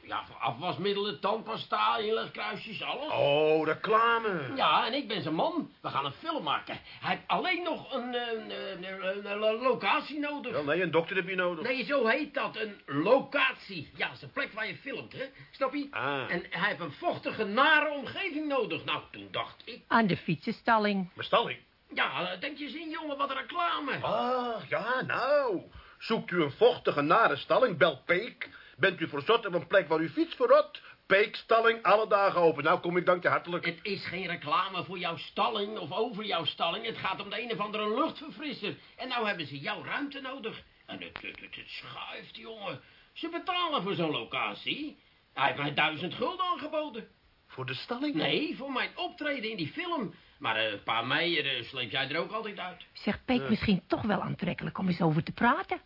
ja, voor afwasmiddelen, tandpasta, inlegkruisjes, alles. Oh, reclame. Ja, en ik ben zijn man. We gaan een film maken. Hij heeft alleen nog een, een, een, een- een locatie nodig. Wel, nee, een dokter heb je nodig. Nee, zo heet dat. Een locatie. Ja, dat is een plek waar je filmt, hè? Snap je? Ah. En hij heeft een vochtige, nare omgeving nodig. Nou, toen dacht ik... Aan de fietsenstalling. Bestalling. Ja, denk je eens in, jongen, wat een reclame. Ah, ja, nou. Zoekt u een vochtige nare stalling, bel Peek. Bent u verzot op een plek waar uw fiets verrot? Peekstalling, alle dagen open. Nou, kom ik dank je hartelijk. Het is geen reclame voor jouw stalling of over jouw stalling. Het gaat om de een of andere luchtverfrisser. En nou hebben ze jouw ruimte nodig. En het, het, het, het schuift, jongen. Ze betalen voor zo'n locatie. Hij heeft mij duizend gulden aangeboden. Voor de stalling? Nee, voor mijn optreden in die film. Maar eh pa Meijer eh, sleep jij er ook altijd uit. Zeg Peek misschien toch wel aantrekkelijk om eens over te praten?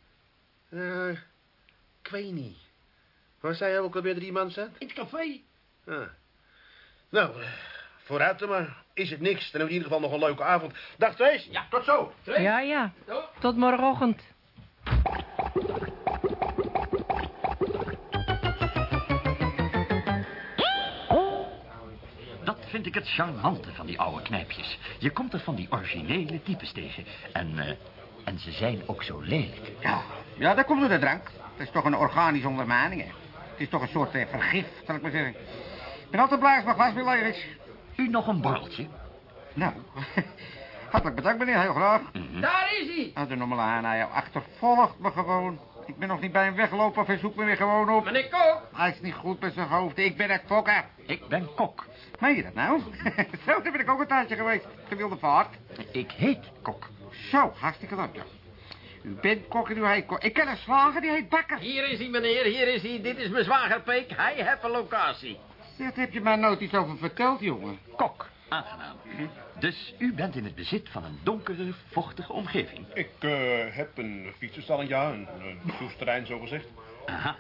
Eh, ik weet niet. Waar zei jij ook alweer drie man zat? In het café. Ah. Nou, eh, vooruit dan maar. Is het niks, dan hebben we in ieder geval nog een leuke avond. Dag Trace. Ja. Tot zo. Twee. Ja, ja. Tot morgenochtend. Dat vind ik het charmante van die oude knijpjes. Je komt er van die originele types tegen. En, eh, en ze zijn ook zo lelijk. Ja, ja, dat komt door de drank. Het is toch een organische ondermijning, hè. Het is toch een soort eh, vergif, zal ik maar zeggen. Ik ben altijd blij als mijn glas weer leeg is. U nog een borreltje? Nou, hartelijk bedankt, meneer. Heel graag. Daar is hij. Nou, de normale aan, hij achtervolgt me gewoon. Ik ben nog niet bij hem weggelopen of hij zoekt me weer gewoon op. Meneer Kok. Hij is niet goed met zijn hoofd. Ik ben het fokker. Ik ben kok. Meen je dat nou? Zo, daar ben ik ook een tijdje geweest. De wilde vaart. Ik heet kok. Zo, hartstikke leuk, ja. U bent kok en u heet kok. Ik ken een slager, die heet Bakker. Hier is hij, meneer. Hier is hij. Dit is mijn zwager Peek. Hij heeft een locatie. Daar heb je mij nooit iets over verteld, jongen. Kok. Aangenaam. Dus u bent in het bezit van een donkere, vochtige omgeving. Ik eh, heb een fietsenstalling, ja. Een, een soesterrein, zo gezegd. Aha.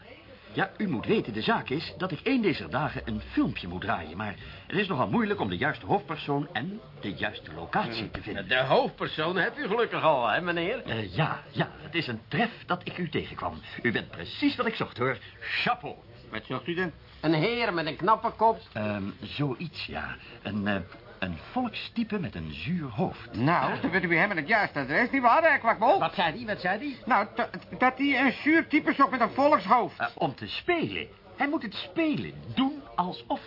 Ja, u moet weten, de zaak is dat ik een deze dagen een filmpje moet draaien. Maar het is nogal moeilijk om de juiste hoofdpersoon en de juiste locatie te vinden. De hoofdpersoon hebt u gelukkig al, hè, meneer? Eh, ja, ja, het is een tref dat ik u tegenkwam. U bent precies wat ik zocht, hoor. Chapeau. Wat zocht u dan? Een heer met een knappe kop. Ehm, zoiets, ja. Een, eh, een volkstype met een zuur hoofd. Nou, dan u weer hem het juiste adres, niet waar, hè, kwakbol? Wat zei die? Wat zei die? Nou, dat- hij een zuur type zocht met een volkshoofd. Eh, om te spelen. Hij moet het spelen. Doen alsof.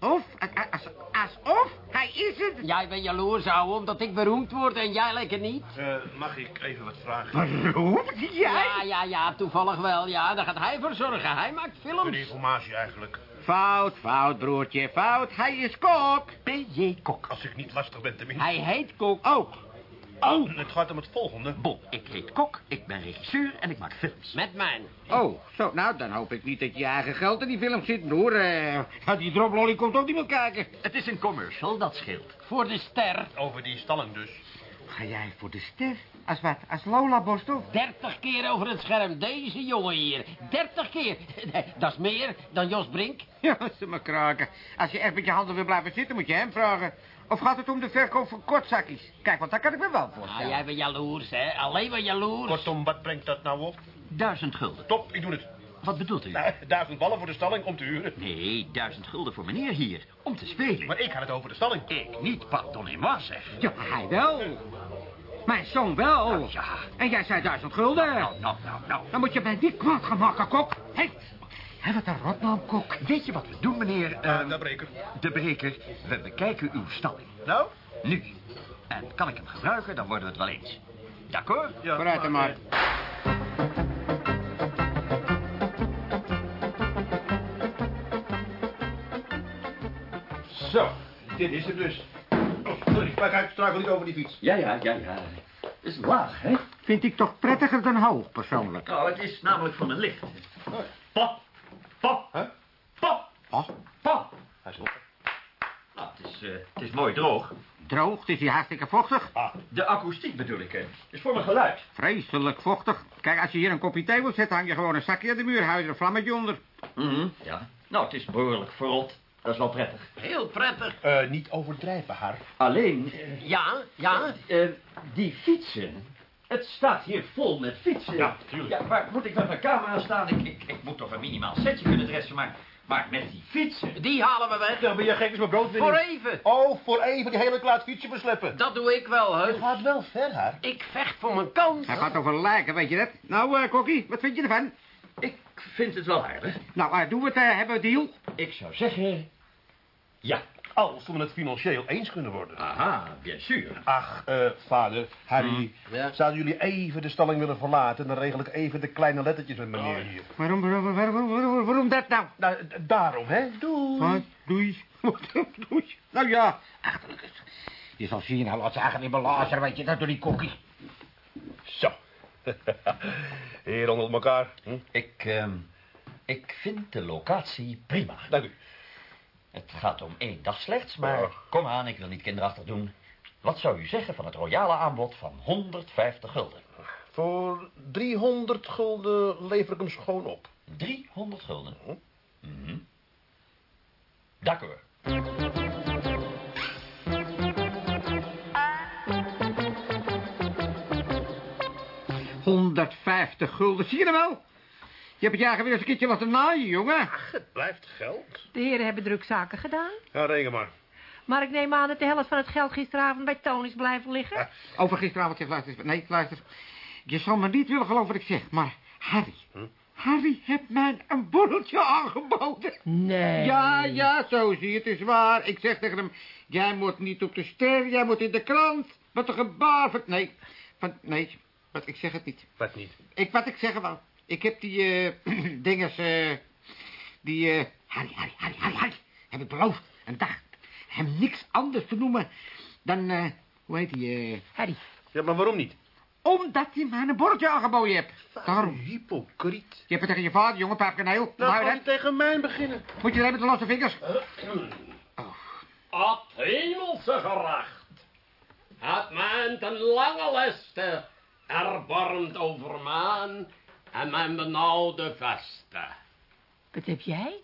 Of, als, alsof, hij is het. Jij bent jaloers, ouwe, omdat ik beroemd word en jij lekker niet. Eh, mag ik even wat vragen? Waarom? Jij? Ja, ja, ja, toevallig wel. Ja, daar gaat hij voor zorgen. Hij maakt films. de informatie eigenlijk. Fout, fout, broertje, fout. Hij is kok. P.J. Kok. Als ik niet lastig ben, tenminste. Hij heet Kok. Ook. Oh, het gaat om het volgende. Bon, ik heet Kok, ik ben regisseur en ik maak films. Met mijn. Oh, zo, nou, dan hoop ik niet dat je eigen geld in die film zit, broer. Eh, die droplolly komt ook niet meer kijken. Het is een commercial, dat scheelt. Voor de ster. Over die stalling dus. Ga jij voor de ster? Als wat? Als Lola Borstel? Dertig keer over het scherm, deze jongen hier. Dertig keer. Nee, dat is meer dan Jos Brink. Ja, ze me kraken. Als je echt met je handen wil blijven zitten, moet je hem vragen. Of gaat het om de verkoop van kortzakjes? Kijk, want dat kan ik me wel Ah, voorstellen. jij bent jaloers, hè? Alleen maar jaloers. Kortom, wat brengt dat nou op? Duizend gulden. Top, ik doe het. Wat bedoelt u? Nou, duizend ballen voor de stalling om te huren. Nee, duizend gulden voor meneer hier. Om te spelen. Maar ik had het over de stalling. Ik niet, pardonnez-moi zeg. Ja, hij wel. Mijn zoon wel. Ja. En jij zei duizend gulden. Nou, nou, nou, nou. Dan moet je mij niet kwaad gaan maken, kok. Hé, hey, wat een rotnaam, kok. Weet je wat we doen, meneer... Eh, ehm, de breker. de breker. We bekijken uw stalling. Nou? Nu. En kan ik hem gebruiken, dan worden we het wel eens. D'accord? Ja, Vooruit dan maar. Zo, dit is het dus. Oh, sorry, maar kijk, struikel niet over die fiets. Ja, ja, ja, ja. Het is laag, hè? Vind ik toch prettiger dan hoog, persoonlijk. Nou, het is namelijk van een licht. Pop, pop, Huh? pop, Oh, pop. Hij is op. Nou, het is, eh, het is mooi droog. droog, het is hier hartstikke vochtig. De akoestiek bedoel ik, hè. is voor mijn geluid. Vreselijk vochtig. Kijk, als je hier een kopje thee wilt zetten, hang je gewoon een zakje aan de muur. Hou je er een vlammetje onder. Mhm, ja. Nou, het is behoorlijk verrot. Dat is wel prettig. Heel prettig. Eh, niet overdrijven, haar. Alleen, eh, Ja, ja. eh, die fietsen... Het staat hier vol met fietsen. Ja, tuurlijk. Ja, maar moet ik met mijn camera staan? Ik, ik, ik moet toch een minimaal setje kunnen dressen, maar, maar met die fietsen... Die halen we weg. Ja, ben je gek is mijn brood Voor even. Oh, voor even die hele klaat fietsje versleppen. Dat doe ik wel, Je heus. gaat wel ver, haar. Ik vecht voor mijn kans. Hij gaat over lijken, weet je dat? Nou, eh Kokkie, wat vind je ervan? Ik vind het wel aardig. Nou, eh, doen we het, eh, hebben we een deal? Ik zou zeggen... Ja. Als we het financieel eens kunnen worden. Aha, bien sûr. Ach, eh, vader, Harry, Ja. zouden jullie even de stalling willen verlaten? Dan regel ik even de kleine lettertjes met meneer hier. Waarom, waarom, waarom, waarom, waarom dat nou? Nou, daarom, hè? Doei. Wat? Doei. Doei. Nou ja, achterlijk. Je zal zien, hij laat ze eigenlijk niet belazeren, weet je dat, door die kokkie. Zo. Hier onder elkaar. Hm? Ik, ehm, ik vind de locatie prima. Dank u. Het gaat om één dag slechts, maar Oh. kom aan, ik wil niet kinderachtig doen. Wat zou u zeggen van het royale aanbod van 150 gulden? Voor 300 gulden lever ik hem schoon op. 300 gulden. Mhm. D'accord. 150 gulden, zie je er wel? Je hebt het jaar weer eens een keertje laten naaien, jongen. Het blijft geld. De heren hebben drukzaken gedaan. Ja, reken maar. Maar ik neem aan dat de helft van het geld gisteravond bij Toon is blijven liggen. Over gisteravond, zeg, luister, eens. nee, luister. Je zal me niet willen geloven wat ik zeg, maar Harry... Harry heeft mij een borreltje aangeboden. Nee. Ja, ja, zo zie je, het is waar. Ik zeg tegen hem, jij moet niet op de ster, jij moet in de krant. Wat een gebaar van... Nee, van, nee, wat, ik zeg het niet. Wat niet. Ik, wat ik zeggen wou. Ik heb die, eh, dinges, eh, die, eh, Harry, Harry, Harry, Harry, Harry, heb ik beloofd, een dag, hem niks anders te noemen dan, eh, hoe heet die, eh, Harry. Ja, maar waarom niet? omdat hij mij een borreltje aangeboden hebt. Daarom. Hypocriet. Je hebt het tegen je vader, jongen, papkaneel. Nou, Nou, ga je dat? tegen mij beginnen. Moet je erin met de losse vingers? Ad hemelse geracht. Het mijn ten lange leste erbarmt over maan en mijn benauwde vesten. Wat heb jij?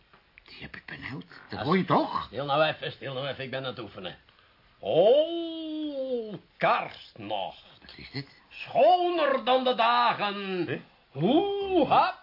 Die heb ik benauwd. Dat hoor je toch? Stil nou even, stil nou even, ik ben aan het oefenen. Oh, kerstnacht. Wat is dit? Schoner dan de dagen. Hoe hap,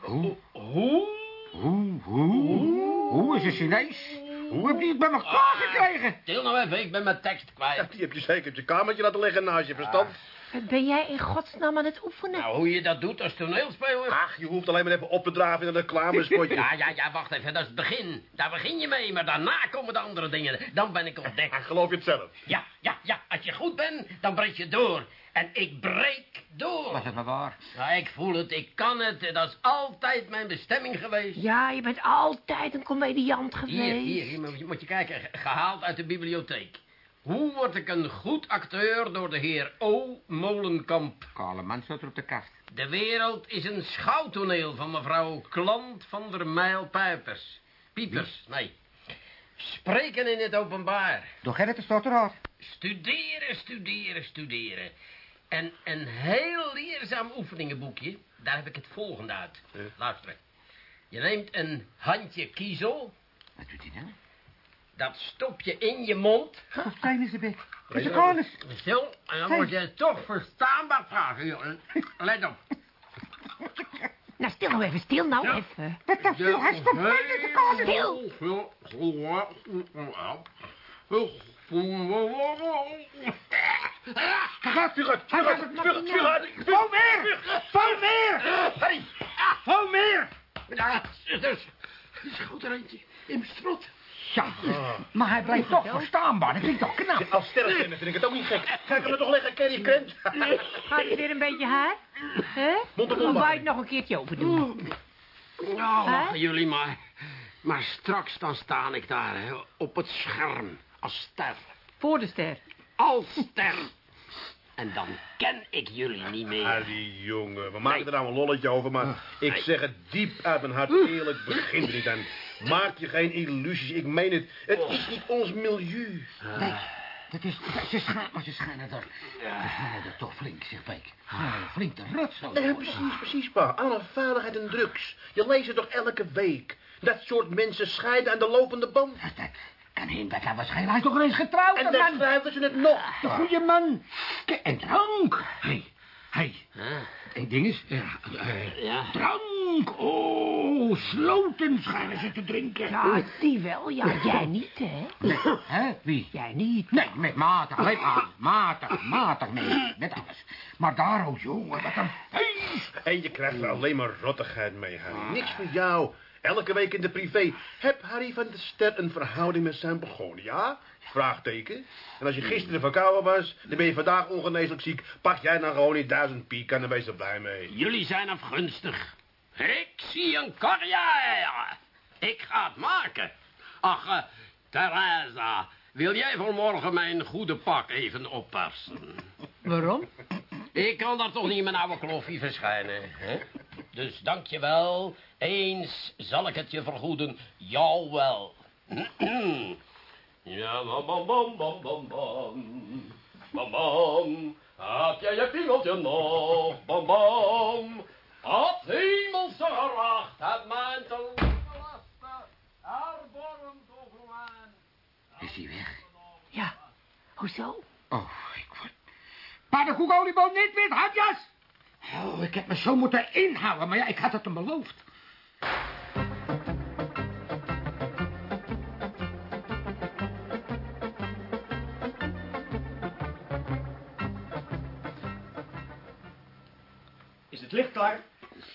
Hoe? hoe... Hoe? Hoe? Hoe is het Chinees? Hoe heb je het bij elkaar gekregen? Stil nou even, ik ben mijn tekst Ja, kwijt. die heb je zeker op je kamertje laten liggen naast je verstand. Wat ben jij in godsnaam aan het oefenen? Nou, hoe je dat doet als toneelspeler. Ach, je hoeft alleen maar even op te draven in een reclamespotje. Ja, ja, ja, wacht even, dat is het begin. Daar begin je mee, maar daarna komen de andere dingen. Dan ben ik ontdekt. Ach, geloof je het zelf? Ja, ja, ja, als je goed bent, dan breek je door. En ik breek door. Was het maar waar? Ja, ik voel het, ik kan het. Dat is altijd mijn bestemming geweest. Ja, je bent altijd een comediant Hier, geweest. hier, hier moet je, moet je kijken. ge- Gehaald uit de bibliotheek. Hoe word ik een goed acteur door de heer O. Molenkamp? Kale man staat er op de kast. De wereld is een schouwtoneel van mevrouw Klant van der Mijl Pijpers. Piepers, nee. Spreken in het openbaar. Door Gerrit de Stotteraar. Studeren, studeren, studeren. En een heel leerzaam oefeningenboekje. Daar heb ik het volgende uit. Luister. Je neemt een handje kiezel. Wat doet hij nou? Dat stop je in je mond. Hoe klein is de bek? Is de konus? Zo, en dan word je toch verstaanbaar vragen, jongen. Let op. Nou, stil nou even, stil nou even. Wat dat veel? Hij stopt in de konus. Stil. Hij gaat terug. Hij gaat het terug. Val meer! Val meer! Harry. Val meer! Ja, dus. Schoot er eentje in mijn strot. Ja, maar hij blijft toch verstaanbaar. Dat klinkt toch knap? Als sterrenkennen vind ik het ook niet gek. Kijk hem er toch leggen, Kerry Krent. Gaat je weer een beetje haar? Hè? Mond op mond Dan wou je het nog een keertje open doen. Nou, Hè? lachen jullie maar. Maar straks dan sta ik daar, hè, op het scherm. Als ster. Voor de ster. Als ster. En dan ken ik jullie niet meer. Harry, jongen, we maken er nou een lolletje over, maar ik Nee. zeg het diep uit mijn hart eerlijk, begin er niet aan. Maak je geen illusies, ik meen het. Het is niet ons milieu. Nee, dat is... Ze schijnen, maar ze schijnen er... Ze schijnen er toch flink, zeg Beek. Flink te rutsen. Nee, precies, precies, pa. Alle veiligheid en drugs. Je leest het toch elke week. Dat soort mensen scheiden aan de lopende band. Dat, dat kan hij waarschijnlijk... Hij is toch eens getrouwd, En dat dan schrijven ze het nog. De goede man. En drank. Hé, hey, hé. Hey. ding is... ja, eh, Ja. Drank. Oh, sloten schijnen ze te drinken. Ja, die wel. Ja, jij niet, hè? Hè, wie? Jij niet. Nee, met matig, alleen maar matig, matig, nee, met alles. Maar daar, oh jongen, wat een feest. En je krijgt er alleen maar rottigheid mee, Harry. Niks voor jou. Elke week in de privé. Heb Harry van der Ster een verhouding met zijn begonia? Vraagteken. En als je gisteren verkouden was, dan ben je vandaag ongeneeslijk ziek. Pak jij dan gewoon die duizend piek en dan wees er blij mee. Jullie zijn afgunstig. Ik zie een carrière. Ik ga het maken. Ach, eh, Theresa, wil jij vanmorgen mijn goede pak even oppassen? Waarom? Ik kan daar toch niet mijn oude kloffie verschijnen, hè? Dus dank je wel. Eens zal ik het je vergoeden. Jou wel. ja, bam, bam, bam, bam, bam, bam. Bam, bam. Heb jij je pingeltje nog? Bam, bam. Het hemelse geracht het mijn te lasten. Erbarmt over mijn... Is hij weg? Ja. Hoezo? Oh, ik word... Paardenkoek, olieboom, niet wit, hapjas! Oh, ik heb me zo moeten inhouden, maar ja, ik had het hem beloofd. Het licht klaar?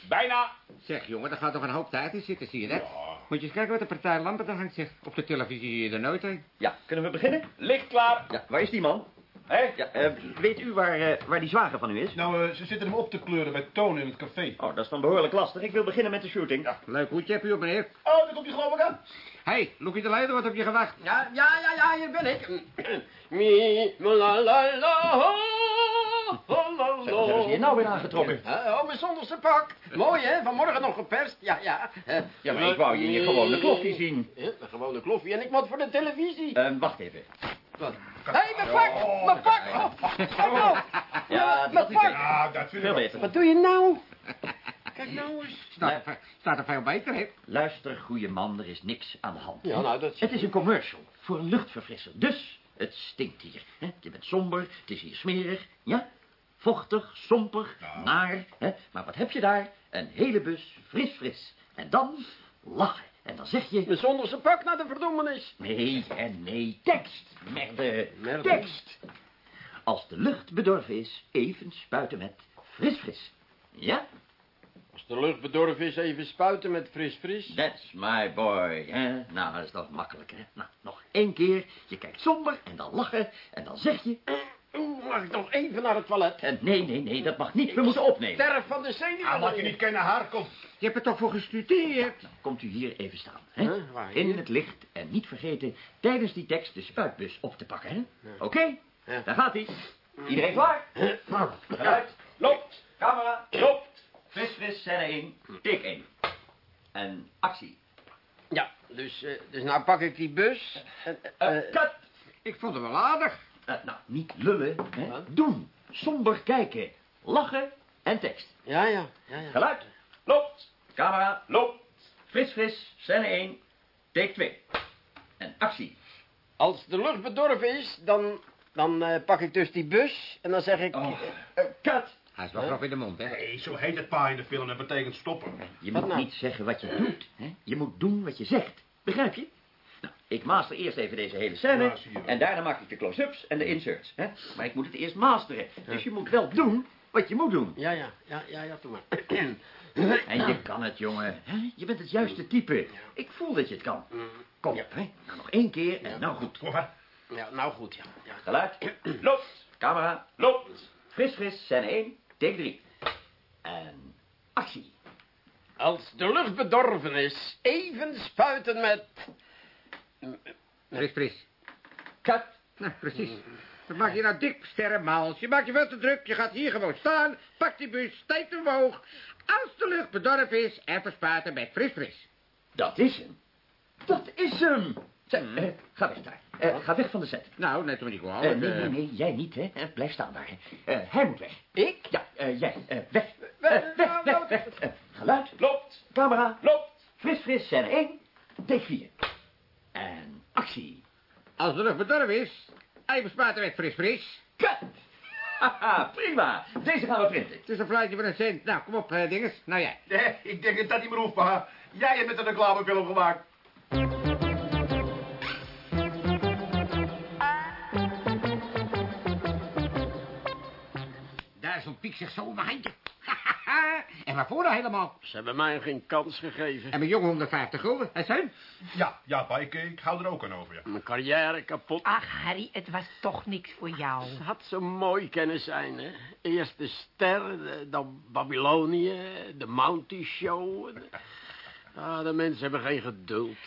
Bijna. Zeg, jongen, daar gaat toch een hoop tijd in zitten, zie je dat? Moet je eens kijken wat de partij lampen daar hangt, zeg. Op de televisie zie je er nooit een. Ja, kunnen we beginnen? Licht klaar. Ja, waar is die man? Hé? Ja, eh, weet u waar, eh, waar die zwager van u is? Nou, eh, ze zitten hem op te kleuren bij Toon in het café. Oh, dat is dan behoorlijk lastig. Ik wil beginnen met de shooting. Ja. Leuk hoedje heb u op, meneer. Oh, daar komt hij geloof ik aan. Hé, hey, Loekie de Leider, wat heb je gewacht? Ja, ja, ja, ja, hier ben ik. Mi, la, la, la, la, la, Wat hebben ze hier nou weer aangetrokken? Uh, oh, mijn zonderse pak. Mooi, hè? Vanmorgen nog geperst. Ja, ja. Eh, Ja, maar ik wou je in je gewone kloffie zien. Een gewone kloffie. En ik moet voor de televisie. Eh, wacht even. Wat? Hé, hey, mijn pak! Mijn pak! Oh, kijk nou! Ja, mijn dat is pak! Ja, dat vind ik beter. Wat doe je nou? Kijk nou eens. Staat, er, staat er veel beter, hè? Luister, goede man, er is niks aan de hand. Ja, nou, dat... Het is een commercial voor een luchtverfrisser. Dus, het stinkt hier. Hè? Je bent somber, het is hier smerig, ja? Vochtig, sompig, naar. Hè? Maar wat heb je daar? Een hele bus fris fris. En dan lachen. En dan zeg je... Mijn zonderse pak naar de verdommenis. Nee en nee, tekst. Merde, Merde. tekst. Als de lucht bedorven is, even spuiten met fris fris. Ja? Als de lucht bedorven is, even spuiten met fris fris. That's my boy, hè? Nou, dat is toch makkelijk, hè? Nou, nog één keer. Je kijkt somber en dan lachen en dan zeg je... Oeh, mag ik nog even naar het toilet? En nee, nee, nee, dat mag niet. We moeten opnemen. Sterf van de zenuwen. Ah, laat je niet kennen haar, kom. Je hebt er toch voor gestudeerd? Nou, komt u hier even staan, hè? Huh, waar, hier? In het licht en niet vergeten tijdens die tekst de spuitbus op te pakken, hè? Oké? Ja. Daar gaat hij. Iedereen klaar? Geluid. Loopt. Camera. Loopt. Fris, fris, scène 1. Take 1. En actie. Ja, dus, eh, dus nou pak ik die bus. En, Eh, eh, cut! Ik vond hem wel aardig. Eh, nou, niet lullen, hè. Doen. Somber kijken. Lachen en tekst. ja, ja, ja, ja. Geluid. Loopt. Camera. Loopt. Fris, fris. Scène 1. Take 2. En actie. Als de lucht bedorven is, dan, dan eh, pak ik dus die bus en dan zeg ik... Oh. Eh, cut. Hij is wel grof in de mond, hè? Nee, zo heet het pa in de film. Dat betekent stoppen. Je Wat moet nou? niet zeggen wat je doet, hè. Je moet doen wat je zegt. Begrijp je? Nou, ik master eerst even deze hele scène. Ja, en daarna maak ik de close-ups en de inserts, hè. Maar ik moet het eerst masteren. Dus je moet wel doen wat je moet doen. Ja, ja, ja, ja, ja, doe maar. En je kan het, jongen. Hè? Je bent het juiste type. Ik voel dat je het kan. Kom, hè? Nou, nog één keer en nou goed. Ja, nou goed, ja. ja. Geluid. Loopt. Camera. Loopt. Fris, fris. Scène 1. Take 3. En actie. Als de lucht bedorven is, even spuiten met... Fris, fris. Cut. Nou, precies. Wat maak je nou dik, sterrenmaals? Je maakt je veel te druk. Je gaat hier gewoon staan. Pak die bus, steekt omhoog. Als de lucht bedorven is, en verspuiten met fris, fris. Dat is hem. Dat is hem. Zeg, eh, ga weg daar. Eh, ga weg van de set. Nou, net om niet Eh, kwalijk. nee, eh. nee, nee. Jij niet, hè. Eh, blijf staan daar. Eh, hij moet weg. Ik? Ja, eh, jij. Eh, weg. Eh, weg, weg, weg. Eh, geluid. Loopt. Camera. Loopt. Fris, fris. Scène 1. Take 4. Als de lucht bedorven is, even spuiten met fris, fris. Cut! Haha, prima. Deze gaan we printen. Het is een fluitje van een cent. Nou, kom op, eh, dinges. Nou jij. Nee, ik denk dat dat niet meer hoeft, pa. Jij hebt met een reclamefilm gemaakt. Daar is zo'n piek zich zo in mijn handje. En waarvoor dan helemaal? Ze hebben mij geen kans gegeven. En mijn jongen 150 gulden. Hé, zijn? Ja, ja, pa, ik, ik hou er ook aan over, ja. Mijn carrière kapot. Ach, Harry, het was toch niks voor jou. Het had zo mooi kunnen zijn, hè. Eerst de ster, dan Babylonië, de Mountie Show. De- Ah, de mensen hebben geen geduld.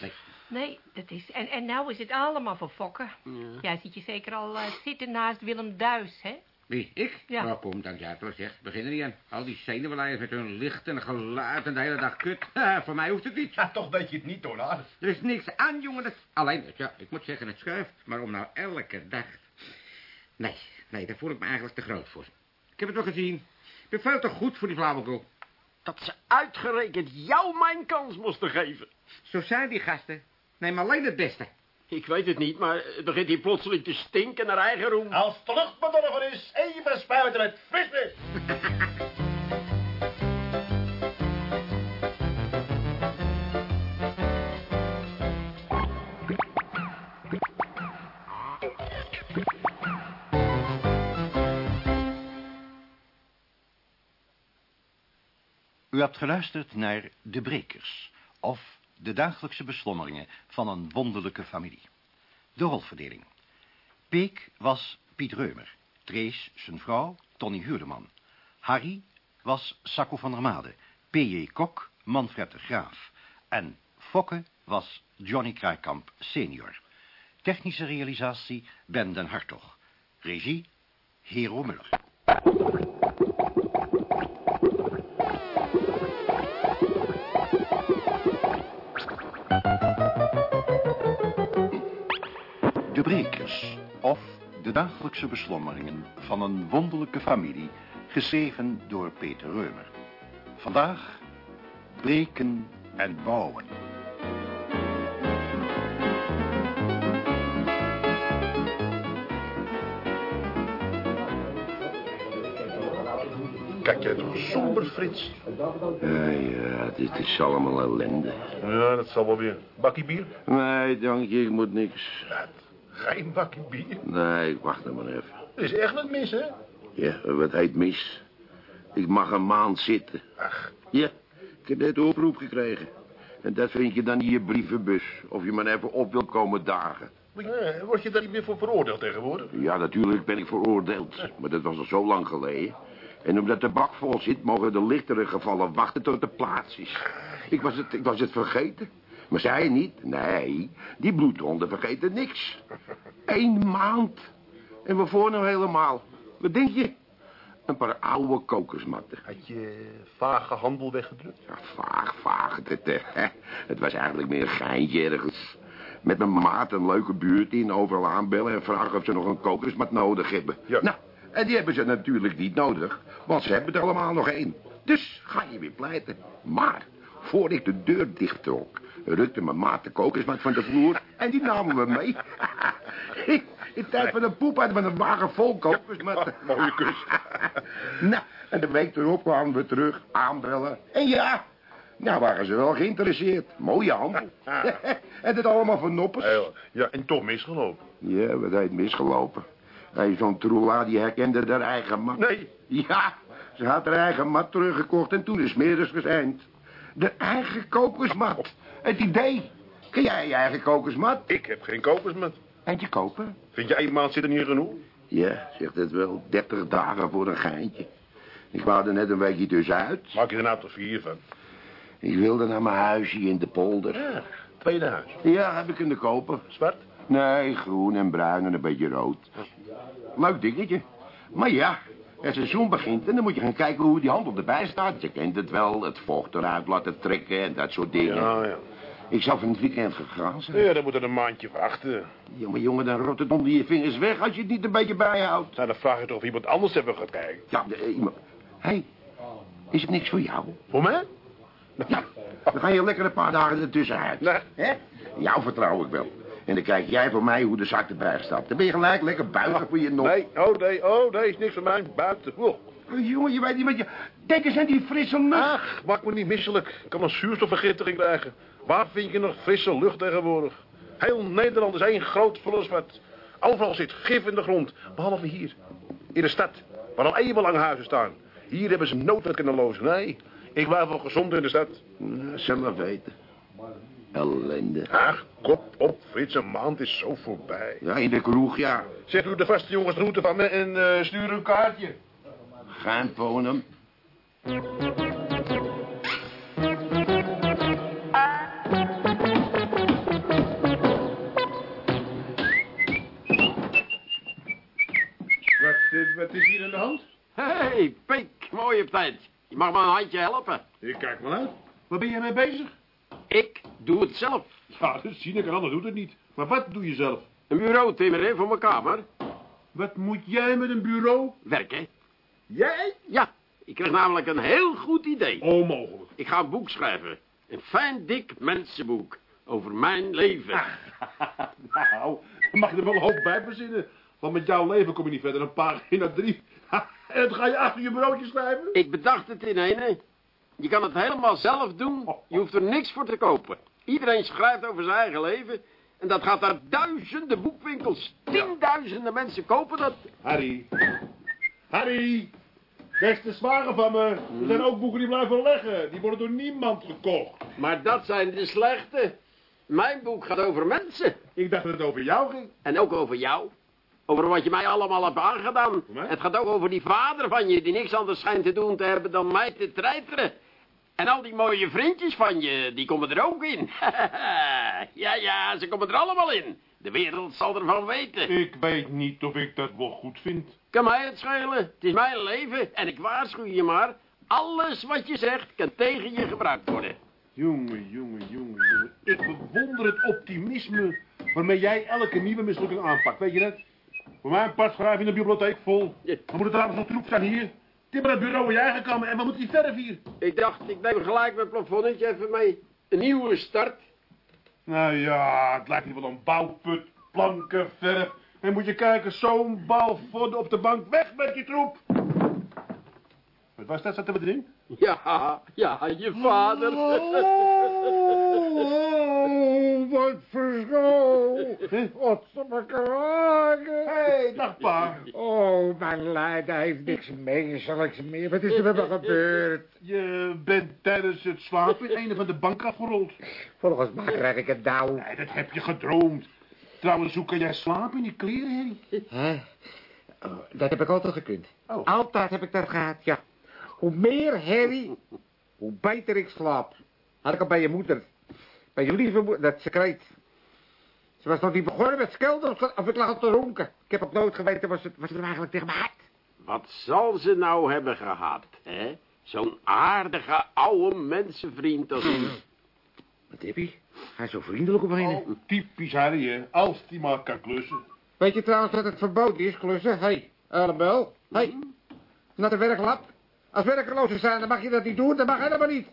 Nee, dat is... En, en nou is het allemaal voor fokken. Ja. Jij ziet je zeker al eh, zitten naast Willem Duis, hè? Wie, ik? Ja. Nou, kom, dank jij toch, zeg. Begin er niet aan. Al die zenuwleiers met hun licht en geluid en de hele dag kut. Ha, voor mij hoeft het niet. Ja, toch weet je het niet, hoor. Nou, Er is niks aan, jongen. Dat... Alleen, ja, ik moet zeggen, het schuift. Maar om nou elke dag... Nee, nee, daar voel ik me eigenlijk te groot voor. Ik heb het wel gezien. Ik ben veel te goed voor die flauwekul. Dat ze uitgerekend jou mijn kans moesten geven. Zo zijn die gasten. Neem alleen het beste. Ik weet het niet, maar het begint hier plotseling te stinken naar eigen roem. Als de lucht bedorven is, even spuiten met fris, fris. U hebt geluisterd naar De Brekers, of de dagelijkse beslommeringen van een wonderlijke familie. De rolverdeling. Peek was Piet Reumer, Trees zijn vrouw Tony Huurdeman. Harry was Sacco van der Made, P.J. Kok Manfred de Graaf. En Fokke was Johnny Kraaikamp senior. Technische realisatie Ben den Hartog. Regie Hero Muller. Brekers, of de dagelijkse beslommeringen van een wonderlijke familie, geschreven door Peter Reumer. Vandaag breken en bouwen. Kijk jij toch somber, Frits? Ja, ja, dit is allemaal ellende. Ja, dat zal wel weer. Bakkie bier? Nee, dank je, ik moet niks. Bier? Nee, ik wacht nog maar even. Er is echt wat mis, hè? Ja, wat heet mis? Ik mag een maand zitten. Ach, Ja, ik heb net oproep gekregen. En dat vind je dan in je brievenbus. Of je maar even op wil komen dagen. eh, word je daar niet meer voor veroordeeld tegenwoordig? Ja, natuurlijk ben ik veroordeeld. Maar dat was al zo lang geleden. En omdat de bak vol zit, mogen de lichtere gevallen wachten tot de plaats is. Ik was het, ik was het vergeten. Maar zij niet. Nee, die bloedhonden vergeten niks. Eén maand. En waarvoor nou helemaal? Wat denk je? Een paar oude kokersmatten. Had je vage handel weggedrukt? Ja, vaag, vaag. Het, eh, het was eigenlijk meer een geintje ergens. Met mijn maat een leuke buurt in, overal aanbellen en vragen of ze nog een kokersmat nodig hebben. Ja. Nou, en die hebben ze natuurlijk niet nodig, want ze hebben er allemaal nog één. Dus ga je weer pleiten. Maar, voor ik de deur dicht trok, rukte mijn maat de kokersmat van de vloer en die namen we mee. in, tijd van de poep hadden we een wagen vol kokersmatten. Mooie kus. nou, en de week erop kwamen we terug, aanbellen. En ja, nou waren ze wel geïnteresseerd. Mooie handel. en dit allemaal van noppers. Ja, en toch misgelopen. Ja, wat heeft misgelopen? Hey, Zo'n troela die herkende haar eigen mat. Nee. Ja, ze had haar eigen mat teruggekocht en toen is Meerders gezeind. De eigen kokersmat. Het idee. Ken jij je eigen kokersmat? Ik heb geen kopersmat. Eentje kopen? Vind je één maand zit er niet genoeg? Ja, zegt het wel. 30 dagen voor een geintje. Ik wou er net een weekje tussenuit. Maak je er nou toch vier van? Ik wilde naar mijn huisje in de polder. Ja, tweede huis. Ja, heb ik kunnen kopen. Zwart? Nee, groen en bruin en een beetje rood. Leuk dingetje. Maar ja, het seizoen begint en dan moet je gaan kijken hoe die handel erbij staat. Je kent het wel, het vocht eruit laten trekken en dat soort dingen. Ja, ja. Ik zou van het weekend gegaan zijn. Ja, dan moet er een maandje wachten. Jongen, jongen, dan rot het onder je vingers weg als je het niet een beetje bijhoudt. Nou, dan vraag je toch of iemand anders even gaat kijken. Ja, de- eh, iemand... Hé, hey, is het niks voor jou? Voor mij? Ja, dan ga je lekker een paar dagen ertussenuit. Nee. Hè? Jou vertrouw ik wel. En dan kijk jij voor mij hoe de zak erbij staat. Dan ben je gelijk lekker buigen voor je nog. Nee, oh nee, oh nee, is niks van mij. Buiten. Oh. Oh, jongen, je weet niet wat je... Denk eens aan die frisse lucht. Ach, maak me niet misselijk. Ik kan een zuurstofvergiftiging krijgen. Waar vind je nog frisse lucht tegenwoordig? Heel Nederland is één groot vullersvat. Overal zit gif in de grond, behalve hier. In de stad, waar al eeuwenlang huizen staan. Hier hebben ze nood kunnen lozen. Nee, ik blijf wel gezond in de stad. Nou, zelf weten. Ellende. Ach, kop op, Frits, een maand is zo voorbij. Ja, in de kroeg, ja. Zeg u de vaste jongens de groeten van me en eh, stuur een kaartje. Gaan hem. Je mag me een handje helpen. Ik kijk maar uit. Waar ben jij mee bezig? Ik doe het zelf. Ja, dat zie ik, een ander doet het niet. Maar wat doe je zelf? Een bureau timmeren voor mijn kamer. Wat moet jij met een bureau? Werken. Jij? Ja, ik kreeg namelijk een heel goed idee. Onmogelijk. Ik ga een boek schrijven. Een fijn, dik mensenboek. Over mijn leven. nou, dan mag je er wel een hoop bij verzinnen. Want met jouw leven kom je niet verder dan pagina drie. En dat ga je achter je bureautje schrijven? Ik bedacht het in ene. Je kan het helemaal zelf doen. Je hoeft er niks voor te kopen. Iedereen schrijft over zijn eigen leven. En dat gaat naar duizenden boekwinkels. Tienduizenden mensen kopen dat. Harry. Harry. Beste zwager van me. Er zijn ook boeken die blijven leggen. Die worden door niemand gekocht. Maar dat zijn de slechte. Mijn boek gaat over mensen. Ik dacht dat het over jou ging. En ook over jou. Over wat je mij allemaal hebt aangedaan. Het gaat ook over die vader van je... die niks anders schijnt te doen te hebben dan mij te treiteren. En al die mooie vriendjes van je, die komen er ook in. ja, ja, ze komen er allemaal in. De wereld zal ervan weten. Ik weet niet of ik dat wel goed vind. Kan mij het schelen. Het is mijn leven. En ik waarschuw je maar. Alles wat je zegt kan tegen je gebruikt worden. Jongen, jongen, jongen, jongen. Ik bewonder het optimisme waarmee jij elke nieuwe mislukking aanpakt. Weet je dat? Voor mij een in de bibliotheek vol. Dan moet het trouwens nog troep zijn hier. Timmer het bureau waar jij gekomen en wat moet die verf hier? Ik dacht, ik neem gelijk mijn plafonnetje even mee. Een nieuwe start. Nou ja, het lijkt hier wel een bouwput, planken, verf. En moet je kijken, zo'n bal vodden op de bank. Weg met die troep! Wat was dat? Zat er wat in? Ja, ja, je vader. Oh, wat Wat ze me kraken. Hé, hey, dag pa. Oh, mijn lijden heeft niks menselijks meer. Wat is er met me gebeurd? Je bent tijdens het slapen in een van de banken afgerold. Volgens mij krijg ik het dauw. Nee, dat heb je gedroomd. Trouwens, hoe kan jij slapen in die kleren, Harry? Hè? Oh, dat heb ik altijd gekund. Oh. Altijd heb ik dat gehad, ja. Hoe meer herrie, hoe beter ik slaap. Had ik al bij je moeder. Bij je lieve moeder, dat secreet. Ze was nog niet begonnen met schelden of, ik lag al te ronken. Ik heb ook nooit geweten wat ze, wat ze er eigenlijk tegen me had. Wat zal ze nou hebben gehad, hè? Zo'n aardige oude mensenvriend als u. Wat heb je? Hij is zo vriendelijk op een. Oh, typisch Harry, hè. Als die maar kan klussen. Weet je trouwens dat het verboden is, klussen? Hé, hey. Hé, hey, naar de werklab. Als werkelozen zijn, dan mag je dat niet doen. Dat mag helemaal niet.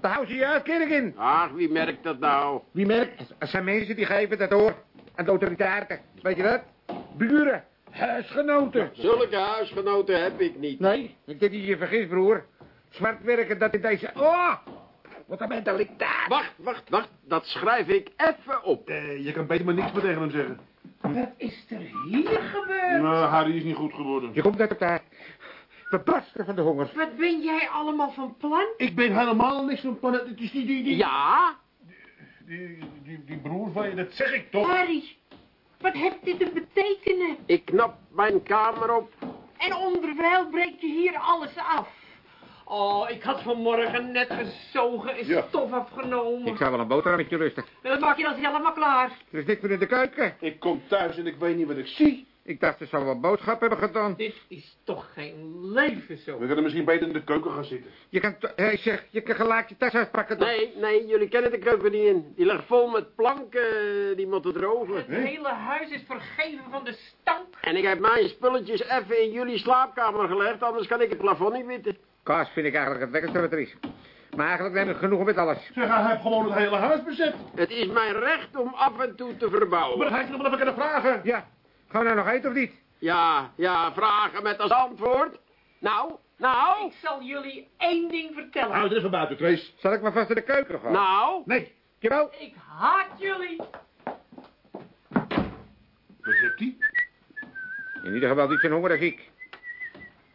Dan houden ze je uitkering in. Ach, wie merkt dat nou? Wie merkt? Er zijn mensen die geven dat door. Aan de autoriteiten. Weet je dat? Buren. Huisgenoten. Zulke huisgenoten heb ik niet. Nee, ik denk dat je je vergist, broer. Zwart werken, dat in deze... Oh, wat een mentaliteit. Wacht, wacht, wacht. Dat schrijf ik even op. Eh, je kan beter maar niks meer tegen hem zeggen. Wat is er hier gebeurd? Nou, Harry is niet goed geworden. Je komt net op tijd. We barsten van de honger. Wat ben jij allemaal van plan? Ik ben helemaal niks van plan. Het is niet die, die, Ja? die, die, die broer van je, dat zeg ik toch? Harry, wat heeft dit te betekenen? Ik knap mijn kamer op. En onderwijl breek je hier alles af. Oh, ik had vanmorgen net gezogen en Ja. stof afgenomen. Ik zou wel een boterhammetje rusten. En dat maak je dan zelf maar klaar. Er is niks meer in de keuken. Ik kom thuis en ik weet niet wat ik zie. Ik dacht, ze zou wel boodschap hebben gedaan. Dit is toch geen leven zo. We kunnen misschien beter in de keuken gaan zitten. Je kan... Hé, zeg, je kan gelijk je tas uitpakken. dan. Nee, nee, jullie kennen de keuken niet in. Die ligt vol met planken, die moeten drogen. Het hele huis is vergeven van de stank. En ik heb mijn spulletjes even in jullie slaapkamer gelegd, anders kan ik het plafond niet witten. Kaas vind ik eigenlijk het lekkerste wat er is. Maar eigenlijk neem ik genoeg met alles. Zeg, hij heeft gewoon het hele huis bezet. Het is mijn recht om af en toe te verbouwen. Maar dan ga ik nog wel even kunnen vragen. Ja, gaan we nou nog eten of niet? Ja, ja, vragen met als antwoord. Nou, nou, Ik zal jullie één ding vertellen. Hou er even buiten, Trace. Zal ik maar vast in de keuken gaan? nou. Nee, jawel. Ik haat jullie. Wat hebt hij? In ieder geval niet zo'n honger als ik.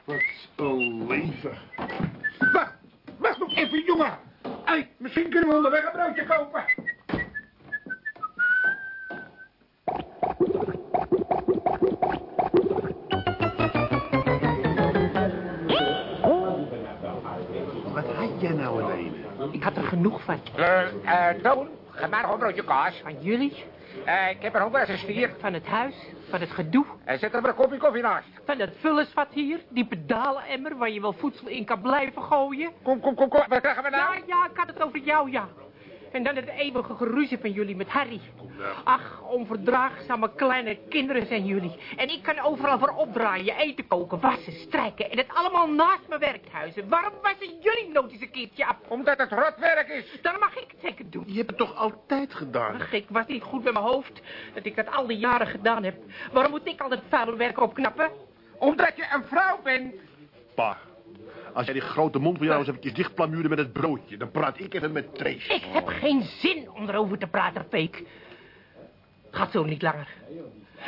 Wat een leven. Wacht, wacht nog even, jongen. Hey, misschien kunnen we onderweg een broodje kopen. Ik had er genoeg van. Eh, eh, Toon, ga maar nog een broodje kaas. Van jullie, Eh, ik heb er honger als een stier. van het huis, van het gedoe, En zet er maar een kopje koffie naast. van het vullersvat hier, die pedalemmer waar je wel voedsel in kan blijven gooien. Kom, kom, kom, kom. Wat krijgen we nou? Ja, ja, ik had het over jou, ja. En dan het eeuwige geruzie van jullie met Harry. Ach, onverdraagzame kleine kinderen zijn jullie. En ik kan overal voor opdraaien, eten koken, wassen, strijken. En het allemaal naast mijn werkhuizen. Waarom wassen jullie nooit eens een keertje af? Omdat het rotwerk is. Dan mag ik het zeker doen. Je hebt het toch altijd gedaan? Ach, ik was niet goed met mijn hoofd dat ik het al die jaren gedaan heb. Waarom moet ik al dat vuile werk opknappen? Omdat je een vrouw bent. Pa, als jij die grote mond van jou eens eventjes dichtplamuurde met het broodje, dan praat ik even met Trace. Ik heb geen zin om erover te praten, Peek. Gaat zo niet langer.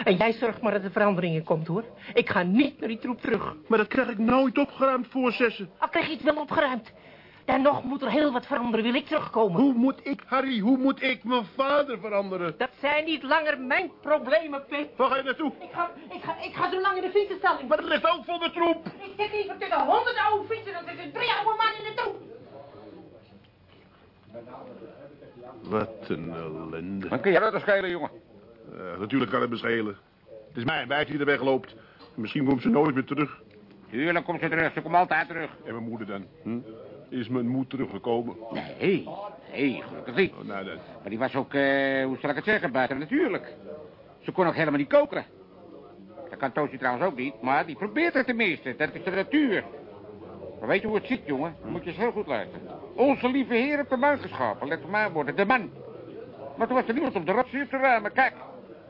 En jij zorgt maar dat er veranderingen komt, hoor. Ik ga niet naar die troep terug. Maar dat krijg ik nooit opgeruimd voor zessen. Al krijg je het wel opgeruimd. Dan nog moet er heel wat veranderen, wil ik terugkomen. Hoe moet ik, Harry, hoe moet ik mijn vader veranderen? Dat zijn niet langer mijn problemen, Peek. Waar ga je naartoe? Ik ga, ik, ga, ik ga zo lang in de fietsenstalling. Maar het ligt ook vol met troep. Ik zit liever tussen honderd oude fietsen dan tussen drie oude mannen in de troep. Wat een ellende. Dan kun jij dat schelen, jongen. Eh, natuurlijk kan het me schelen. Het is mijn wijf die er wegloopt. Misschien komt ze nooit meer terug. Tuurlijk komt ze terug. Ze komt altijd terug. En mijn moeder dan? Hm? Is mijn moeder teruggekomen? Nee, nee, gelukkig niet. Oh, nou, dat... Maar die was ook, eh, hoe zal ik het zeggen, buiten natuurlijk. Ze kon ook helemaal niet koken. Dat kan Toosje trouwens ook niet, maar die probeert het tenminste. Dat is de natuur. Maar weet je hoe het zit, jongen? Dan moet je eens heel goed luisteren. Onze lieve heer heeft de man geschapen. Let op mijn woorden, de man. Maar toen was er niemand om de rotzuur te ruimen. Kijk.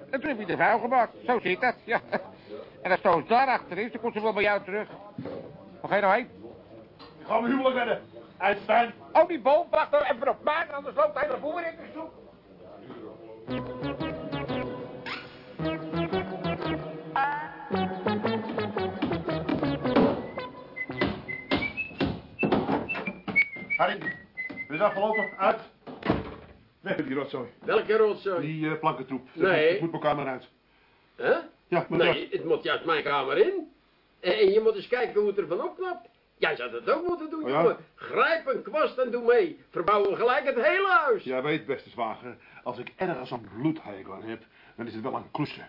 En toen heb je de vuil gemaakt. Zo zit dat, ja. En als Toos daarachter is, dan komt ze wel bij jou terug. Waar ga je nou heen? Ik ga mijn huwelijk redden. Einstein. Oh, die boom, wacht nou even op mij, anders loopt hij de boer in de soep. Harry, we is afgelopen. Uit. Weg met die rotzooi. Welke rotzooi? Die uh, plankentroep. Nee. Ik moet mijn kamer uit. Hè? Ja, maar Nee, het moet juist mijn kamer in. En je moet eens kijken hoe het ervan opknapt. Jij zou dat ook moeten doen, Oh ja? jongen. Grijp een kwast en doe mee. Verbouwen gelijk het hele huis. Jij weet, beste zwager, als ik ergens een bloedhekel aan heb, dan is het wel aan klussen.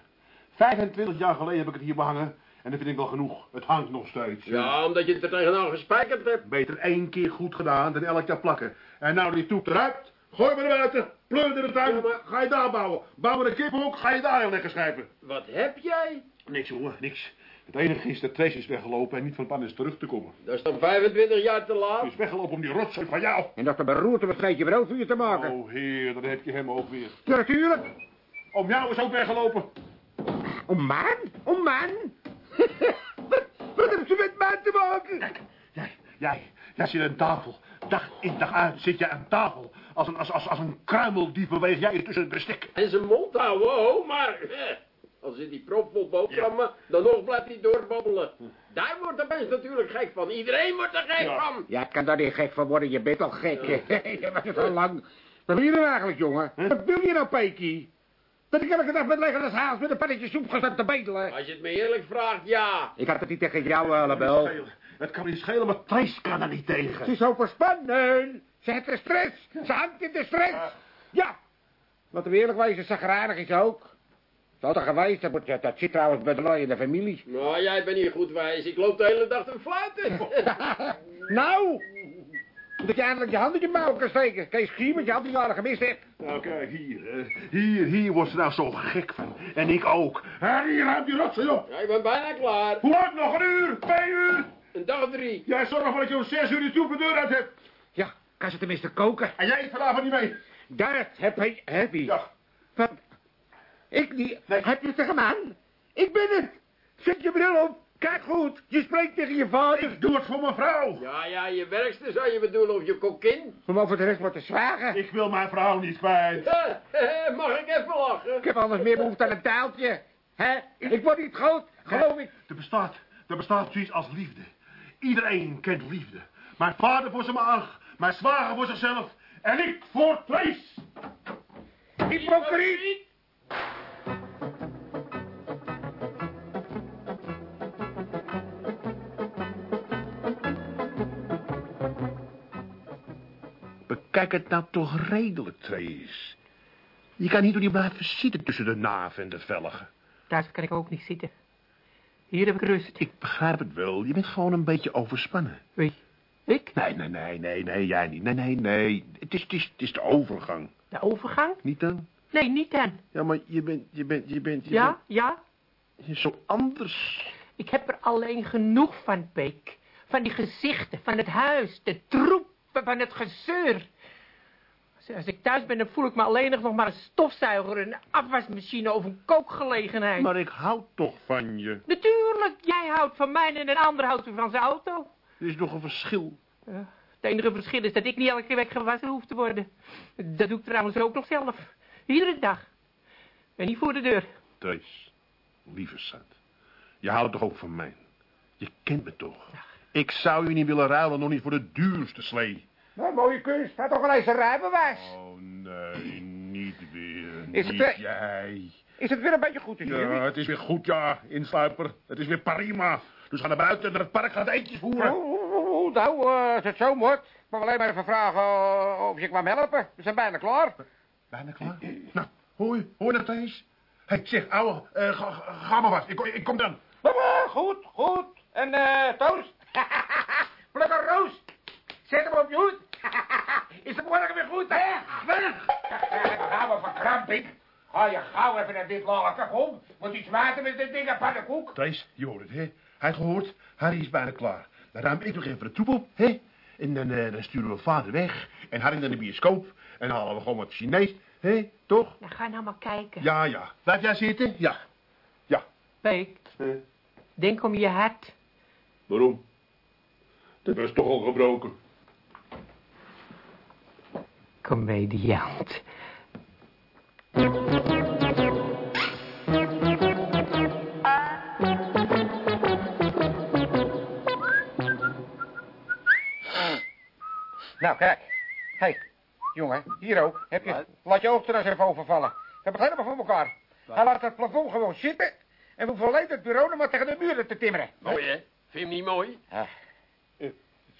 25 jaar geleden heb ik het hier behangen En dat vind ik wel genoeg. Het hangt nog steeds. Ja, omdat je het er tegenaan gespijkerd hebt. Beter één keer goed gedaan dan elk jaar plakken. En nou die toep eruit. Gooi me naar buiten. Pleur in de tuin. Ja, maar- Ga je daar bouwen. Bouw me een kippenhok. Ga je daar heel lekker schrijven. Wat heb jij? Niks jongen, niks. Het enige is dat Trace is weggelopen en niet van plan is terug te komen. Dat is dan 25 jaar te Hij laat. is weggelopen om die rotzooi van jou. En dat er beroerte wat scheetje brood voor je te maken. Oh heer, dan heb je hem ook weer. Ja, natuurlijk. Om jou is ook weggelopen. Om man? Om man? wat, wat hebben ze met man te maken? Kijk, jij, jij, jij zit aan tafel. Dag in dag uit zit je aan tafel. Als een, als, als, als een kruimeldief beweeg jij je tussen het bestek. En zijn mond houden, oh, maar... eh, Als zit die propvol boterhammen, dan nog blijft hij doorbabbelen. Daar wordt de mens natuurlijk gek van. Iedereen wordt er gek Ja. van. Ja, ik kan daar niet gek van worden. Je bent al gek. je was het al lang. Wat wil je nou eigenlijk, jongen? Wat wil je nou, Peekie? Dat ik elke dag met lekker als haas met een pannetje soep ga staan te bedelen. Als je het me eerlijk vraagt, ja. Ik had het niet tegen jou, Annabel. schelen. Het kan niet schelen, maar Trace kan er niet Ze tegen. is overspannen. Ze heeft de stress. Ze hangt in de stress. Ja. Laten we eerlijk wezen, zagrijnig is ze ook. Zou er geweest, dat, moet- dat zit trouwens bij de lui in de familie. Nou, jij bent niet goed wijs. Ik loop de hele dag te fluiten. nou, dat je eindelijk je hand in je mouw kan steken. Kees Schier met je hand die jaren gemist hebt. Nou kijk, hier. eh, hier, hier wordt ze nou zo gek van. En ik ook. Hier, ruim die rotzooi op. ja, ik ben bijna klaar. Hoe lang nog? Een uur? Twee uur? Een dag of drie. Jij zorgt ervoor dat je om zes uur die troep de deur uit hebt. Ja, kan ze tenminste koken. En jij eet vanavond niet mee. Dat heb ik, heb ik. Ja. Wat? Ik niet. Nee. Heb je tegen man? Ik ben het. Zet je bril op. Kijk goed. Je spreekt tegen je vader. Ik doe het voor mijn vrouw. Ja, ja, je werkster zou je bedoelen of je kokkin. Om over de rest wat te zwagen. Ik wil mijn vrouw niet kwijt. Mag ik even lachen? Ik heb anders meer behoefte aan een taaltje. Hè? Ik word niet groot, geloof ik. Er bestaat, er bestaat zoiets als liefde. Iedereen kent liefde. Mijn vader voor zijn maag, mijn zwager voor zichzelf en ik voor Trace. Hypocriet. Bekijk het nou toch redelijk, Trace. Je kan niet door die blijven zitten tussen de naaf en de velgen. Thuis kan ik ook niet zitten. Hier heb ik rust. Ik begrijp het wel, je bent gewoon een beetje overspannen. Wie? Ik? Nee, nee, nee, nee, nee, jij niet. Nee, nee, nee. Het is, het is, het is de overgang. De overgang? Niet dan? Nee, niet dan. Ja, maar je bent, je bent, je bent, je Ja, ja. je zo anders. Ik heb er alleen genoeg van, Peek. Van die gezichten, van het huis, de troep, van het gezeur. Als- ik thuis ben, dan voel ik me alleen nog maar een stofzuiger, een afwasmachine of een kookgelegenheid. Maar ik hou toch van je. Natuurlijk, jij houdt van mij en een ander houdt van zijn auto. Er is nog een verschil. Ja, het enige verschil is dat ik niet elke week gewassen hoef te worden. Dat doe ik trouwens ook nog zelf. Iedere dag. En niet voor de deur. Trace, lieve schat. Je houdt toch ook van mij? Je kent me toch? Ik zou je niet willen ruilen, nog niet voor de duurste slee. Nou, mooie kunst. Had toch wel eens een rijbewijs. Oh nee, niet weer. Is het, niet eh, jij. Is het weer een beetje goed tussen Ja, het is weer goed, ja, insluiper. Het is weer prima. Dus ga naar buiten, naar het park, gaat eentjes voeren. Oh, oh, oh, oh, nou, eh, als het zo moet. Ik mag alleen maar even vragen eh, of je kwam helpen. We zijn bijna klaar. Bijna klaar. Nou, hoor je dat eens? Hé, zeg, ouwe, eh, ga, maar wat. Ik, ik kom dan. Goed, goed. En eh toast? Pluk een roos. Zet hem op je hoed. Is het morgen weer goed, hè? Weg. Gaan we verkramping. Ga je gauw even naar dit laken, kom. Moet iets water met dit ding en pannenkoek. Trace, je hoort het, hè? Hij gehoord, Harry is bijna klaar. Dan ruim ik nog even de troep op, hè? En dan, eh, dan sturen we vader weg. En Harry naar de bioscoop. En dan halen we gewoon wat Chinees, hè? Toch? Nou, ga nou maar kijken. Ja, ja. Blijf jij zitten? Ja. Ja. Peek, Eh, denk om je hart. waarom? Dat was toch al gebroken. Comediant. Nou, kijk. Hé, hey, jongen, hier ook. Heb je, laat je oog er eens even overvallen. We hebben het helemaal voor elkaar. Hij laat het plafond gewoon zitten. En we alleen het bureau nog maar tegen de muren te timmeren. Mooi, hè? Vind je hem niet mooi? Het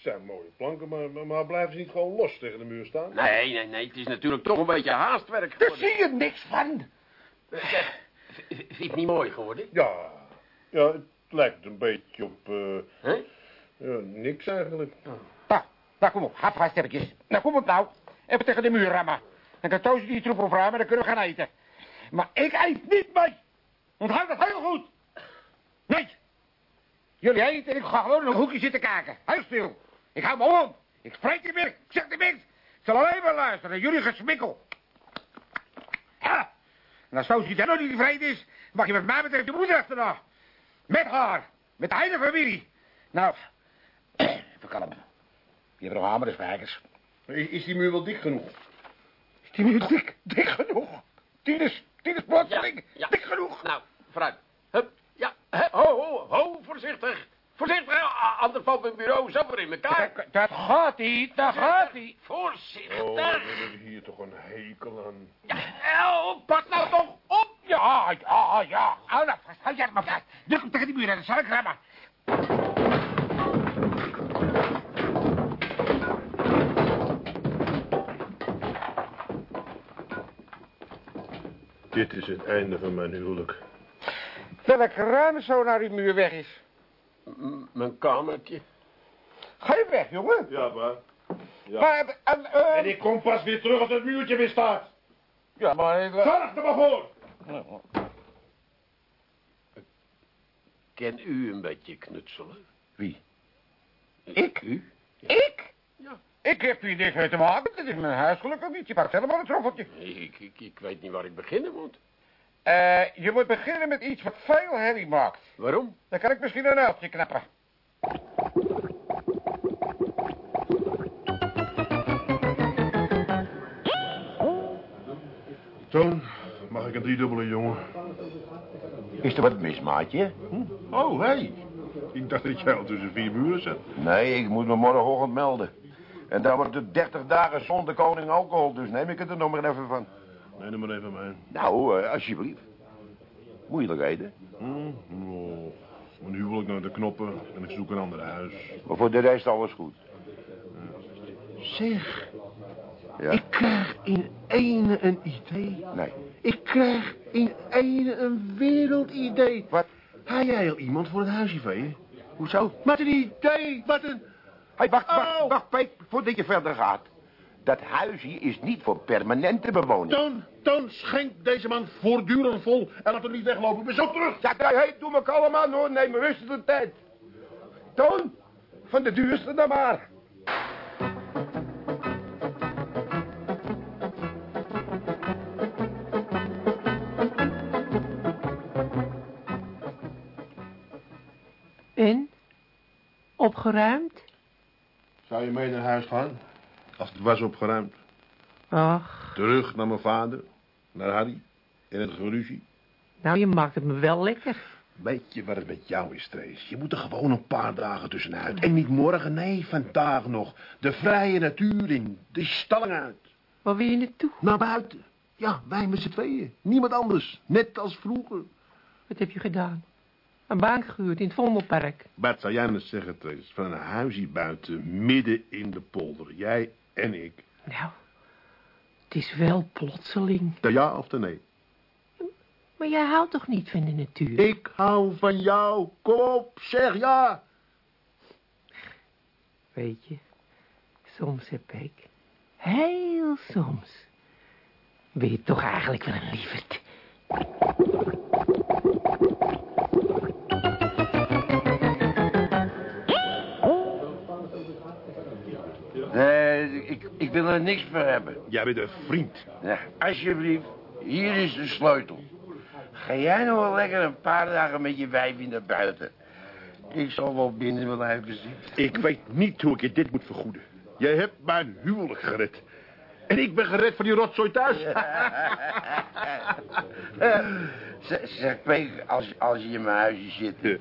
zijn mooie planken, maar, maar, blijven ze niet gewoon los tegen de muur staan? Nee, nee, nee. Het is natuurlijk toch een beetje haastwerk Daar geworden. zie je niks van. Zeg, v- vind je het niet mooi geworden? Ja. Ja, het lijkt een beetje op... eh, Hè? ja, niks eigenlijk. Nou, nou kom op, hap vast eventjes. Nou kom op nou, even tegen de muur rammen. En dan toos je die troep opruimen, dan kunnen we gaan eten. Maar ik eet niet mee. Onthoud dat heel goed. Nee. Jullie eten en ik ga gewoon in een hoekje zitten kijken. Heel stil. Ik hou me om. Ik spreek niet meer. Ik zeg niet meer. Ik zal alleen maar luisteren naar jullie gesmikkel. Ja. En als nog niet tevreden is, mag je met mij betreft de moeder achterna. Met haar. Met de hele familie. Nou, even kalm. Je hebt nog hamer de spijkers. Is, is die muur wel dik genoeg? Is die nu dik, dik genoeg? Tinus, Tinus plotseling, ja. dik genoeg. Nou, vooruit. Hup, ja, hup, ho, ho, ho, voorzichtig. Voorzichtig, anders valt mijn bureau zo weer in elkaar. Dat, dat gaat niet, dat gaat niet. Voorzichtig. Oh, we hebben hier toch een hekel aan. Ja, oh, pas nou toch op. Ja, ja, ja. Hou nou vast, hou jij het maar vast. Druk hem tegen die muur en dan zal ik rammen. Dit is het einde van mijn huwelijk. Welk ruim zo naar die muur weg is. Mijn kamertje. Ga je weg, jongen. Ja, maar... Ja. Maar, en, eh, En ik kom pas weer terug als het muurtje weer staat. Ja, maar... eh, Zorg er maar voor. Ken u een beetje knutselen? Wie? Ik? U? Ik? Ja. Ik heb hier niks mee te maken. Dit is mijn huis gelukkig niet. Je pakt zelf maar een troffeltje. Ik, ik, ik weet niet waar ik beginnen moet. Eh, je moet beginnen met iets wat veel herrie maakt. Waarom? Dan kan ik misschien een uiltje knappen. Toon, mag ik een driedubbele jongen? Is er wat mis, maatje? Oh, hé. Hey. Ik dacht dat jij al tussen vier muren zat. Nee, ik moet me morgenochtend melden. En dan wordt het 30 dagen zonder koning alcohol, dus neem ik het er nog maar even van. Nee, noem maar even mijn. Nou, eh, alsjeblieft. Moeilijkheden. Hm? Oh, een huwelijk naar de knoppen en ik zoek een ander huis. Maar voor de rest alles goed. Zeg, Ja? ik krijg in ene een idee. Nee. Ik krijg in ene een wereldidee. Wat? Ga jij al iemand voor het huisje veeën? Hoezo? Wat een idee, wat een... Hey, wacht, wacht, Oh. wacht, Peek, voordat je verder gaat. Dat huisje is niet voor permanente bewoning. Toon, Toon, schenk deze man voortdurend vol en laat hem niet weglopen. Ben zo terug. Ja, hey, hey, doe me kalm aan hoor, neem me rustig de tijd. Toon, van de duurste dan maar. En? Opgeruimd? Zou je mee naar huis gaan? Als het was opgeruimd. Ach, Terug naar mijn vader, naar Harry, in het geruzie. nou je maakt het me wel lekker. Weet je wat het met jou is, Trace? Je moet er gewoon een paar dagen tussenuit. En niet morgen, nee, vandaag nog. De vrije natuur in, de stalling uit. Waar wil je naartoe? Naar buiten. Ja, wij met z'n tweeën. Niemand anders. Net als vroeger. Wat heb je gedaan? Een baan gehuurd in het Vondelpark. Wat zou jij me zeggen, Trace? Van een huisje buiten, midden in de polder. Jij en ik. Nou, het is wel plotseling. De ja of de nee? Maar jij houdt toch niet van de natuur? Ik hou van jou. Kom op, zeg ja. Weet je, soms heb ik, heel soms, ben je toch eigenlijk wel een lieverd. Nee, ik, ik wil er niks voor hebben. Jij bent een vriend. Ja, alsjeblieft, hier is de sleutel. Ga jij nog wel lekker een paar dagen met je wijfje naar buiten. Ik zal wel binnen blijven zitten. Ik weet niet hoe ik je dit moet vergoeden. Jij hebt mijn huwelijk gered. En ik ben gered van die rotzooi thuis. zeg, zeg Peek, als, als je in mijn huisje zit, Ja.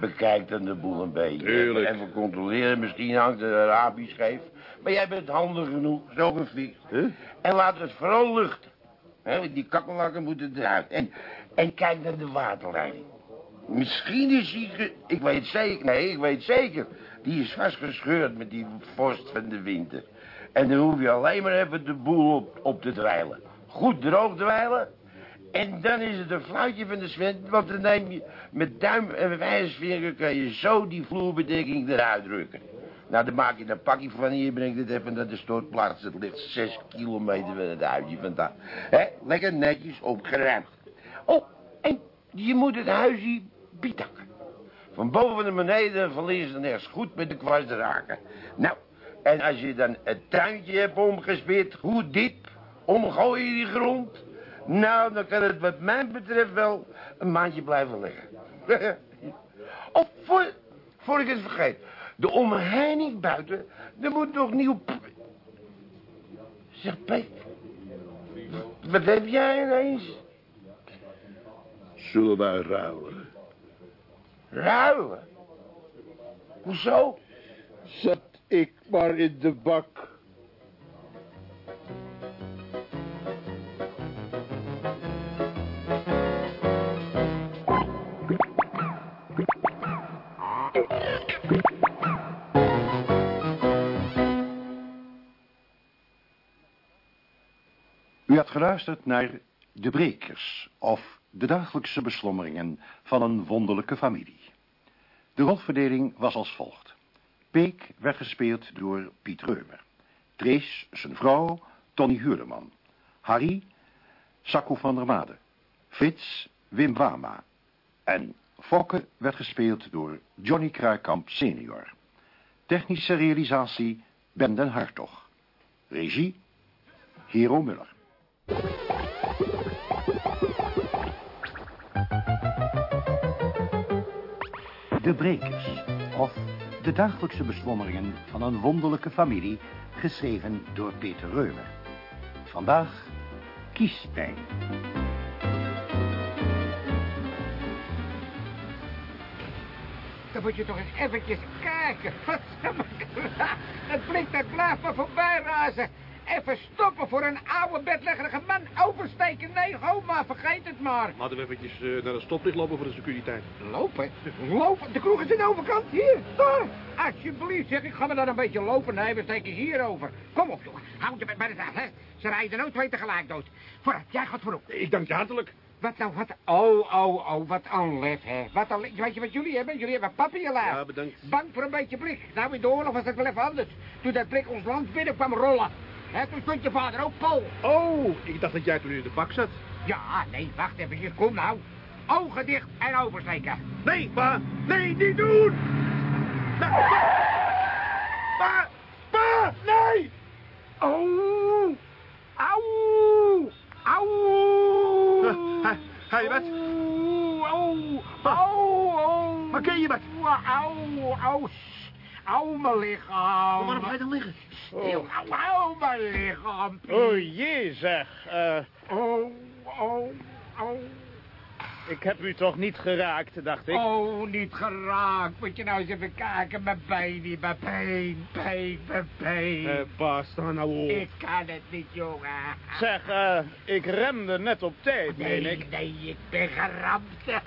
bekijk dan de boel een beetje. Tuurlijk. Even controleren, misschien hangt de Arabisch scheef. Maar jij bent handig genoeg, zo gefixt. Huh? En laat het vooral luchten. Die kakkelakken moeten eruit. En, en kijk naar de waterleiding. Misschien is die... Ik weet zeker... Nee, ik weet zeker. Die is vastgescheurd met die vorst van de winter. En dan hoef je alleen maar even de boel op, op te dweilen. Goed droog dweilen. En dan is het een fluitje van de Sven, want dan neem je met duim en wijsvinger kan je zo die vloerbedekking eruit drukken. Nou, dan maak je een pakje van hier, brengt het even naar de stortplaats. Het ligt zes kilometer van het huisje vandaan. Lekker netjes opgeruimd. Oh, en je moet het huisje bietakken. Van boven naar beneden verlies dan eerst goed met de kwast raken. Nou, en als je dan het tuintje hebt omgespeerd, hoe diep omgooi je die grond? Nou, dan kan het wat mij betreft wel een maandje blijven liggen. of voor, voor ik het vergeet. De omheining buiten, er moet nog nieuw... Zeg, Peek. Wat heb jij ineens? Zullen wij ruilen? Ruilen? Hoezo? Zet ik maar in de bak. U had geluisterd naar De Brekers, of de dagelijkse beslommeringen van een wonderlijke familie. De rolverdeling was als volgt. Peek werd gespeeld door Piet Reumer. Trees, zijn vrouw, Tony Huurderman. Harry, Sakko van der Made. Frits, Wim Wama. En Fokke werd gespeeld door Johnny Kruikamp senior. Technische realisatie Ben den Hartog. Regie, Hero Muller. De Brekers, of de dagelijkse beslommeringen van een wonderlijke familie, geschreven door Peter Reumer. Vandaag kiespijn. Dan moet je toch eens eventjes kijken. Het blik dat blijft voorbij razen. Even stoppen voor een oude bedleggerige man. Oversteken. Nee, ho maar, vergeet het maar. Laten we eventjes eh, naar de stoplicht lopen voor de securiteit. Lopen? Lopen? De kroeg is aan de overkant. Hier, daar. Alsjeblieft, zeg ik. Ga maar dan een beetje lopen. Nee, we steken hier over. Kom op, jongen. Houd je bij de zaal, hè. Ze rijden nooit twee tegelijk dood. Vooruit, jij gaat voorop. Ik dank je hartelijk. Wat nou, wat... Oh, oh, oh, wat een lef, hè. Wat een. Weet je wat jullie hebben? Jullie hebben papierlaag. Ja, bedankt. Bang voor een beetje blik. Nou, in de oorlog was dat wel even anders. Toen dat blik ons land binnen kwam rollen. Hè, toen stond je vader ook pol. Oh, ik dacht dat jij toen in de bak zat. Ja, nee, wacht even. Kom nou. Ogen dicht en oversteken. Nee, pa. Nee, niet doen. Nou, pa. Pa, nee. Oh. Auw. Auw. Hij, hij wat? Auw. Auw. Auw. Maar ken je wat? Auw. Auw. Auw, mijn lichaam. Waarom ga je dan liggen? Stil, auw, auw, mijn lichaam. Oh jee zeg, eh, Oh, oh, oh. Ik heb u toch niet geraakt, dacht ik. Oh, niet geraakt. Moet je nou eens even kijken. Mijn been mijn been, been, mijn been. Eh, pa, sta nou op. Ik kan het niet, jongen. Zeg, eh, ik remde net op tijd, Nee, meen ik. nee, ik ben geramd.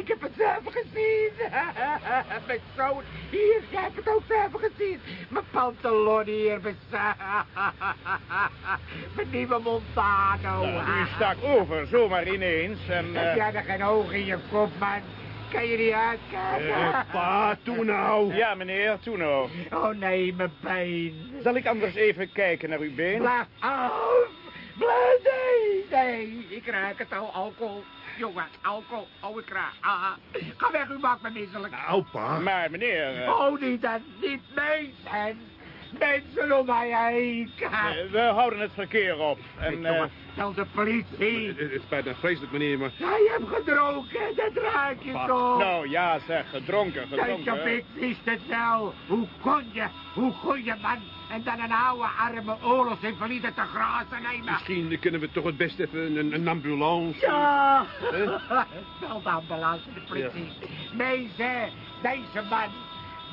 ik heb het zelf gezien. Mijn zoon, hier, jij hebt het ook zelf gezien. Mijn pantalon hier, mijn Mijn nieuwe Montano. U stak over, zomaar ineens, en... Eh, jij er geen oog in je kop, man? Kan je niet uitkijken? Eh, pa, toe nou. ja, meneer, toen nou. Oh nee, mijn pijn. Zal ik anders even kijken naar uw been? Blijf af! Blijf, nee, nee. Ik ruik het al, alcohol. Jongen, alcohol. Oh, ik ruik. Ah, ga weg, u maakt me misselijk. Nou, pa. Maar meneer, eh, Oh, niet dat, niet mensen. Mensen om mij heen. eh, we houden het verkeer op. En, eh, Jongen, Bel de politie. Het het spijt me vreselijk, meneer, maar... Jij hebt gedronken, dat ruik je toch? nou ja, zeg, gedronken, Kijk, gedronken. ik wist het wel. Hoe kon je, hoe kon je man en dan een oude arme oorlogsinvalide te grazen nemen? Misschien kunnen we toch het best even een, een ambulance... Ja! Hè? Bel de ambulance, de politie. Nee, zeg, deze man,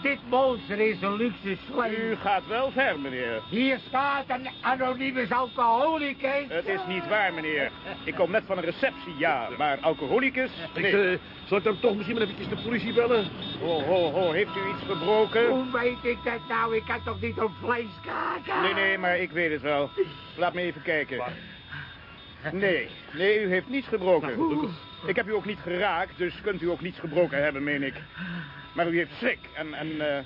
dit monster is een luxe U gaat wel ver, meneer. Hier staat een anonieme alcoholicus. Het is niet waar, meneer. Ik kom net van een receptie, ja. Maar alcoholicus? Ik, Nee. eh, zal ik dan toch misschien maar eventjes de politie bellen? Ho, ho, ho, heeft u iets gebroken? Hoe weet ik dat nou? Ik kan toch niet op vlees kijken? Nee, nee, maar ik weet het wel. Laat me even kijken. Nee, nee, u heeft niets gebroken. Ik heb u ook niet geraakt, dus kunt u ook niets gebroken hebben, meen ik. Maar u heeft schrik en, en eh,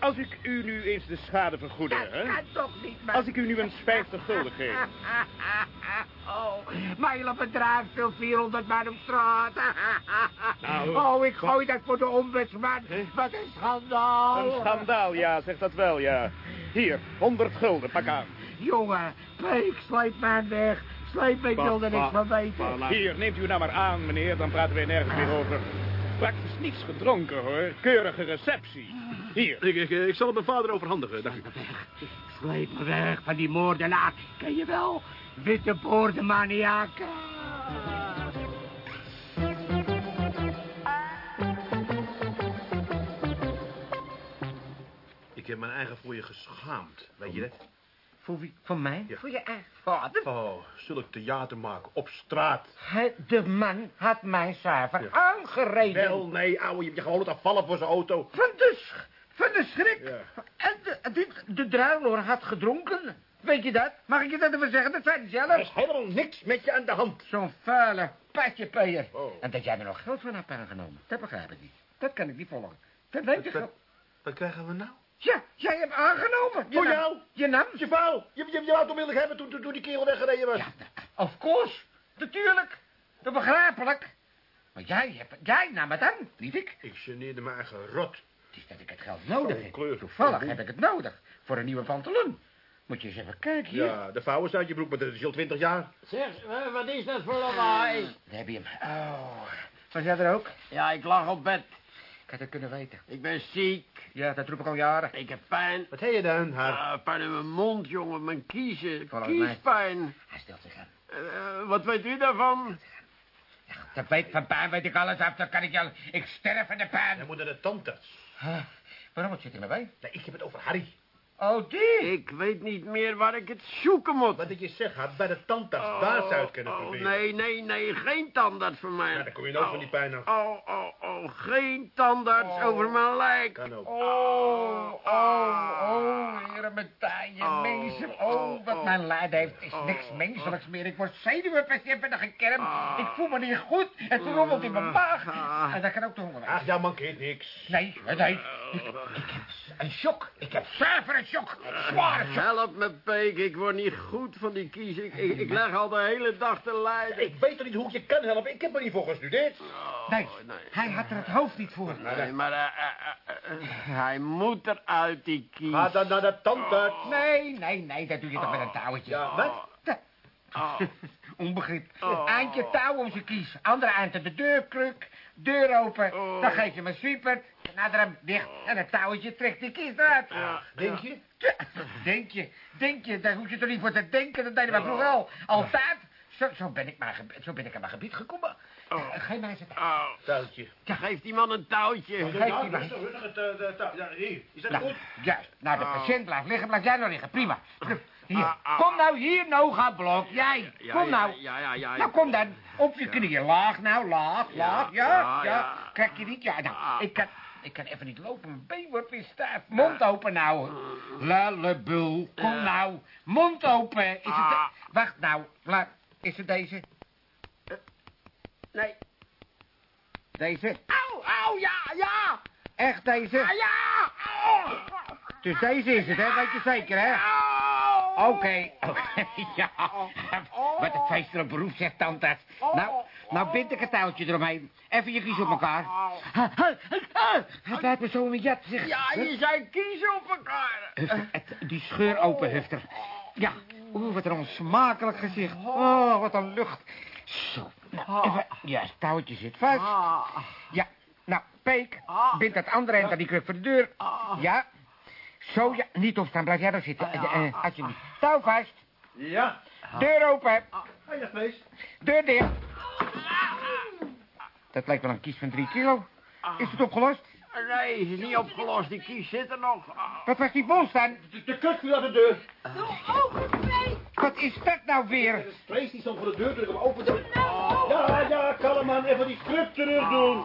als ik u nu eens de schade vergoedde, hè? Kan toch niet, man. Als ik u nu eens 50 gulden geef. Oh, mijn bedrijf veel 400 man op straat. Nou, Oh, ik gooi dat voor de ombudsman. Wat een schandaal. Een schandaal, ja, zeg dat wel, ja. Hier, 100 gulden, pak aan. Jongen, Peek, sleep mij weg. Sleep, ik wil er niks van weten. Hier, neemt u nou maar aan, meneer, dan praten we nergens meer over. Praktisch niets gedronken, hoor. Keurige receptie. Hier. Ik, ik, ik zal het mijn vader overhandigen, dank u. Sleep me weg van die moordenaar. Ken je wel? Witte boordemaniaak. Ik heb mijn eigen voor je geschaamd, weet je dat? Voor wie? Voor mij? Ja. Voor je eigen vader? Oh, zulk theater maken op straat. Hij- de man had mij zuiver aangereden. Wel, nee, ouwe, je hebt je gewoon laten vallen voor zijn auto. Van de, van de schrik. Ja. En de, dit, de druiloor had gedronken. Weet je dat? Mag ik je dat even zeggen? Dat zei hij zelf. Er is helemaal niks met je aan de hand. Zo'n vuile patjepeer. Oh. En dat jij er nog geld van hebt aangenomen. Dat begrijp ik niet. Dat kan ik niet volgen. Dat weet je wat krijgen we nou? Ja, jij hebt aangenomen. Je Voor nam- jou? Je nam Je vrouw, je, je, je auto willen hebben toen, toen, toen die kerel weggereden was. Ja, of course. Natuurlijk. Dat begrijpelijk. Maar jij, hebt, jij nam het aan, niet ik. Ik geneerde mijn eigen rot. Het is dat ik het geld nodig heb. kleur. Toevallig Zo'n heb ik het nodig. Voor een nieuwe pantalon. Moet je eens even kijken hier. Ja, de vouwen uit je broek, maar dat is al twintig jaar. Zeg, eh, wat is dat voor lawaai? Daar heb je hem. Oh. Was jij er ook? Ja, ik lag op bed. Ik had het kunnen weten. Ik ben ziek. Ja, dat roep ik al jaren. Ik heb pijn. Wat heb je dan, haar? Ah, pijn in mijn mond, jongen. Mijn kiezen. Volgens mij. Kiespijn. Hij stelt zich aan. Eh, wat weet u daarvan? Dat weet, van pijn weet ik alles af. Dat kan ik jou... Ik sterf van de pijn. Hij moet naar de tandarts. Ah, waarom zit mijn bij? Nee, ik heb het over Harry. Oh, die. Ik weet niet meer waar ik het zoeken moet. Wat ik je zeg, had bij de tandarts. Daar zou je het kunnen oh, proberen. nee, nee, nee. Geen tandarts voor mij. Ja, dan kom je nooit van die pijn af. Oh, oh, oh. Geen tandarts over mijn lijk. Kan ook. Oh, oh, oh, heren met taaien, Oh, mensen. Oh, wat oh, mijn lijden heeft is niks menselijks meer. Ik word zenuwenpatiënt ben gekermd. Ik voel me niet goed. Het rommelt in mijn maag. En dat kan ook de honger. Ach, jou mankeert niks. Nee, nee. Ik, ik heb een shock. Ik heb zuiver een shock. Zware shock. Help me, Peek. Ik word niet goed van die kiezen. Ik, ik, ik leg al de hele dag te lijden. Ik weet toch niet hoe ik je kan helpen. Ik heb er niet voor gestudeerd. Nee, hij had er het hoofd niet voor. Nee, maar eh, eh, eh, eh, hij moet eruit, die kies. Ga dan naar de tandarts. Nee, nee, nee, dat doe je toch met een touwtje. Ja, wat? Oh. Onbegrip. Oh. Eindje touw om zijn kies. Andere eind aan de deurkruk. Deur open. Oh. Dan geef je een sweeper. Nader hem dicht. En het touwtje trekt die kies eruit. Denk je? Ja, Denk je, denk je, daar hoef je toch niet voor te denken. Dat deden wij vroeger al. Altijd. Zo, zo, ben ik maar, zo ben ik aan mijn gebied gekomen. Oh. Geef mij eens het Oh. Touwtje. Geef die man een touwtje. Geef die maar. Het, eh, de ja. Is dat Nou, goed? juist. Nou, de patiënt blijft liggen, blijf jij nou liggen. Prima. Hier, Ah, ah, kom nou hier, Noga Blok. Jij, Ja, kom ja, nou. Ja, ja, ja. Nou, kom dan. Op je knieën. Laag nou, laag, Ja, laag. Ja, ja, ja. ja. Krijg je niet? Ja, nou, Ah. ik kan... Ik kan even niet lopen, mijn been wordt weer stijf. Mond open nou. Lallebul, kom Ja. nou. Mond open. Is het... Ah. Wacht nou. Is het deze? Nee. Deze? Au, au, ja, ja. Echt deze? Ah, ja. Au. Dus deze is het, hè? Weet je zeker, hè? Au. Oké, oké, ja. Wat een feestelijk beroep, zegt tandarts. Nou, nou bind ik het touwtje eromheen. Even je kies op elkaar. Hij blijft me zo in mijn jat, zeg. Ja, je zei kiezen op elkaar. Hufter, het- die scheur open, Hufter. Ja, oeh, wat een onsmakelijk gezicht. Oh, wat een lucht. Zo, nou, even... Ja, het touwtje zit vast. Ja, nou, Peek, bind dat andere eind aan die kruk voor de deur. Ja. Zo, ja, niet opstaan, blijf jij daar zitten. Eh, eh, alsjeblieft. Touw vast. Ja. Deur open. Hey, dag, Mees. Deur dicht. Dat lijkt wel een kies van drie kilo. Is het opgelost? Nee, is niet opgelost. Die kies zit er nog. Wat was die bons dan? De, de kut viel uit de deur. Wat is dat nou weer? De spray die stond voor de deur ik hem opende. Ja, ja, kalm man. Even die kruk terug doen.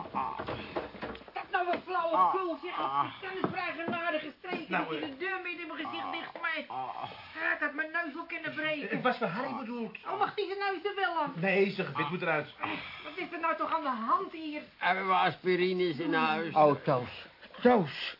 Dat nou een flauwe kul, zeg. Ik kan het vrij genadige streken Nou, dat je eh. de deur midden in mijn gezicht dicht smijt. Hij had mijn neus wel kunnen breken. Het was voor Harry bedoeld. Oh, mag die zijn neus er wel af? Nee, zijn gebit moet eruit. Wat is er nou toch aan de hand hier? Hebben we aspirines in huis? Oh, Toos. Toos.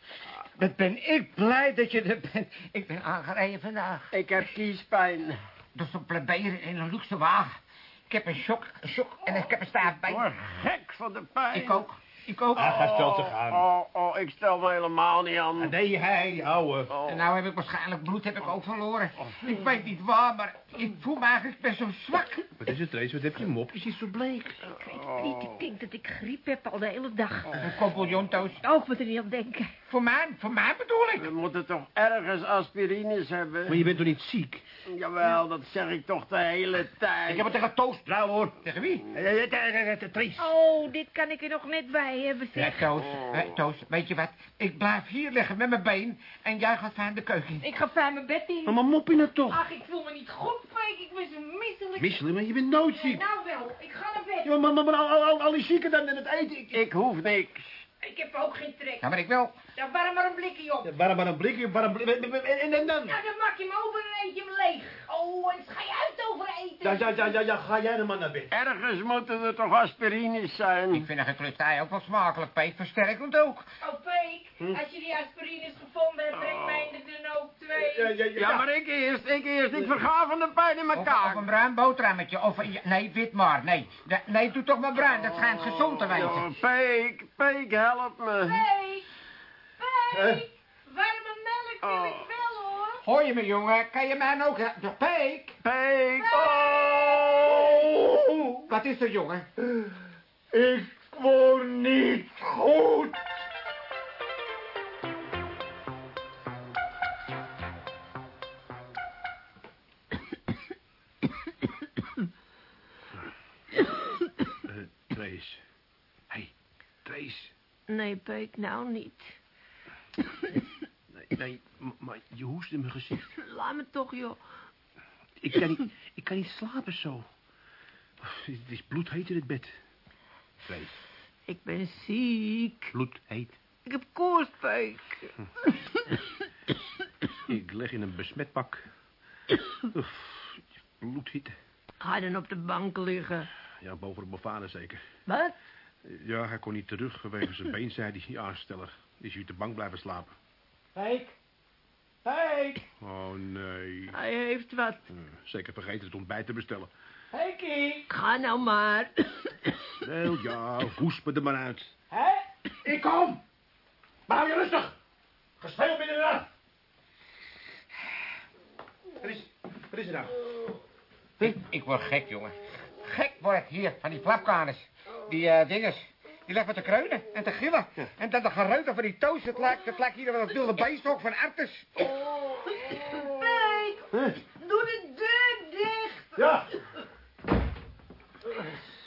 Wat ben ik blij dat je er bent. Ik ben aangereden vandaag. Ik heb kiespijn. Dat is een plebeer in een luxe wagen. Ik heb een shock, een shock en ik heb een staaf bij. Word gek van de pijn. Ik ook. Ik ook. Hij gaat wel te gaan. Oh, oh, ik stel me helemaal niet aan. Nee, hij, die ouwe. Oh. En nou heb ik waarschijnlijk bloed heb ik ook verloren. Ik weet niet waar, maar ik voel me eigenlijk ben zo zwak. Wat is het, Trace? Wat heb je mop? Je ziet zo bleek. Ik weet het niet. Ik denk dat ik griep heb al de hele dag. Een. Oh, ik moet er niet aan denken. Voor mij, voor mij bedoel ik. We moeten toch ergens aspirines hebben? Maar je bent toch niet ziek? Jawel, dat zeg ik toch de hele tijd. Ik heb het tegen Toos. Nou hoor. Tegen wie? Trace. Oh, dit kan ik er nog net bij hebben, Ja, zeg. Toos, eh, Toos, weet je wat? Ik blijf hier liggen met mijn been en jij gaat fijn de keuken in. Ik ga fijn mijn bed in. Maar mop je het toch? Ach, ik voel me niet goed, Freek. Ik ben zo misselijk. Misselijk, maar je bent noodziek. Nou wel, ik ga naar bed. Ja, maar, maar, maar al, al, al die zieken dan in het eten. Ik, Ik hoef niks. Ik heb ook geen trek. Ja, maar ik wil. Ja, warm maar een blikje op. Ja, waarom maar een blikje, waarom blik- en, en, en, en dan? Ja, dan maak je hem over en eet je hem leeg. Oh, en ga je uit over eten. Ja, ja, ja, ja, ja, ga jij dan maar naar bed. Ergens moeten er toch aspirines zijn. Ik vind een geklutst ei ook wel smakelijk, Peet. Versterkend ook. Oh, Peek, als je die aspirines gevonden hebt, breng mij er dan ook twee. Ja, ja, ja. Ja, maar ik eerst, ik eerst. Ik verga van de pijn in mijn Of, of kaak. een bruin boterhammetje. Of nee, wit maar. Nee. Nee, nee, doe toch maar bruin. Dat schijnt gezond te Oh, wezen. Peek, Peek, help me. Peek, Peek, warme melk wil Oh. ik wel hoor. Hoor je me, jongen? Kan je mij nou ook... De Peek? Peek. Oh! Wat is er, jongen? Ik word niet goed. Trace. Hé, Trace. Nee, Peek, nou niet. Nee, maar je hoest in mijn gezicht. Laat me toch, joh. Ik kan niet, ik kan niet slapen zo. Het is bloedheet in het bed. Trace, Ik ben ziek. bloedheet. Ik heb koorts, Peek. Ik lig in een besmet pak. Bloedhitte. Ga dan op de bank liggen. Ja, boven op mijn vader zeker. Wat? Ja, hij kon niet terug vanwege zijn been, zei hij, aansteller. Is hij op de bank blijven slapen. Peek? Peek? Oh, nee. Hij heeft wat. Eh, Zeker vergeten het ontbijt te bestellen. Peekie? Ga nou maar. Wel ja, hoest me er maar uit. Hé? Ik kom! Maar hou je rustig! Gespeel binnen de nacht! Wat is, wat is er nou? Ik, ik word gek, jongen. Gek word ik hier, van die flapkaners. Die eh dinges. Die leggen te kreunen en te gillen. En dan de gereuter van die toast. Het lijkt, het lijkt hier wel een wilde beesthok van Artes. Peek, doe de deur dicht. Ja!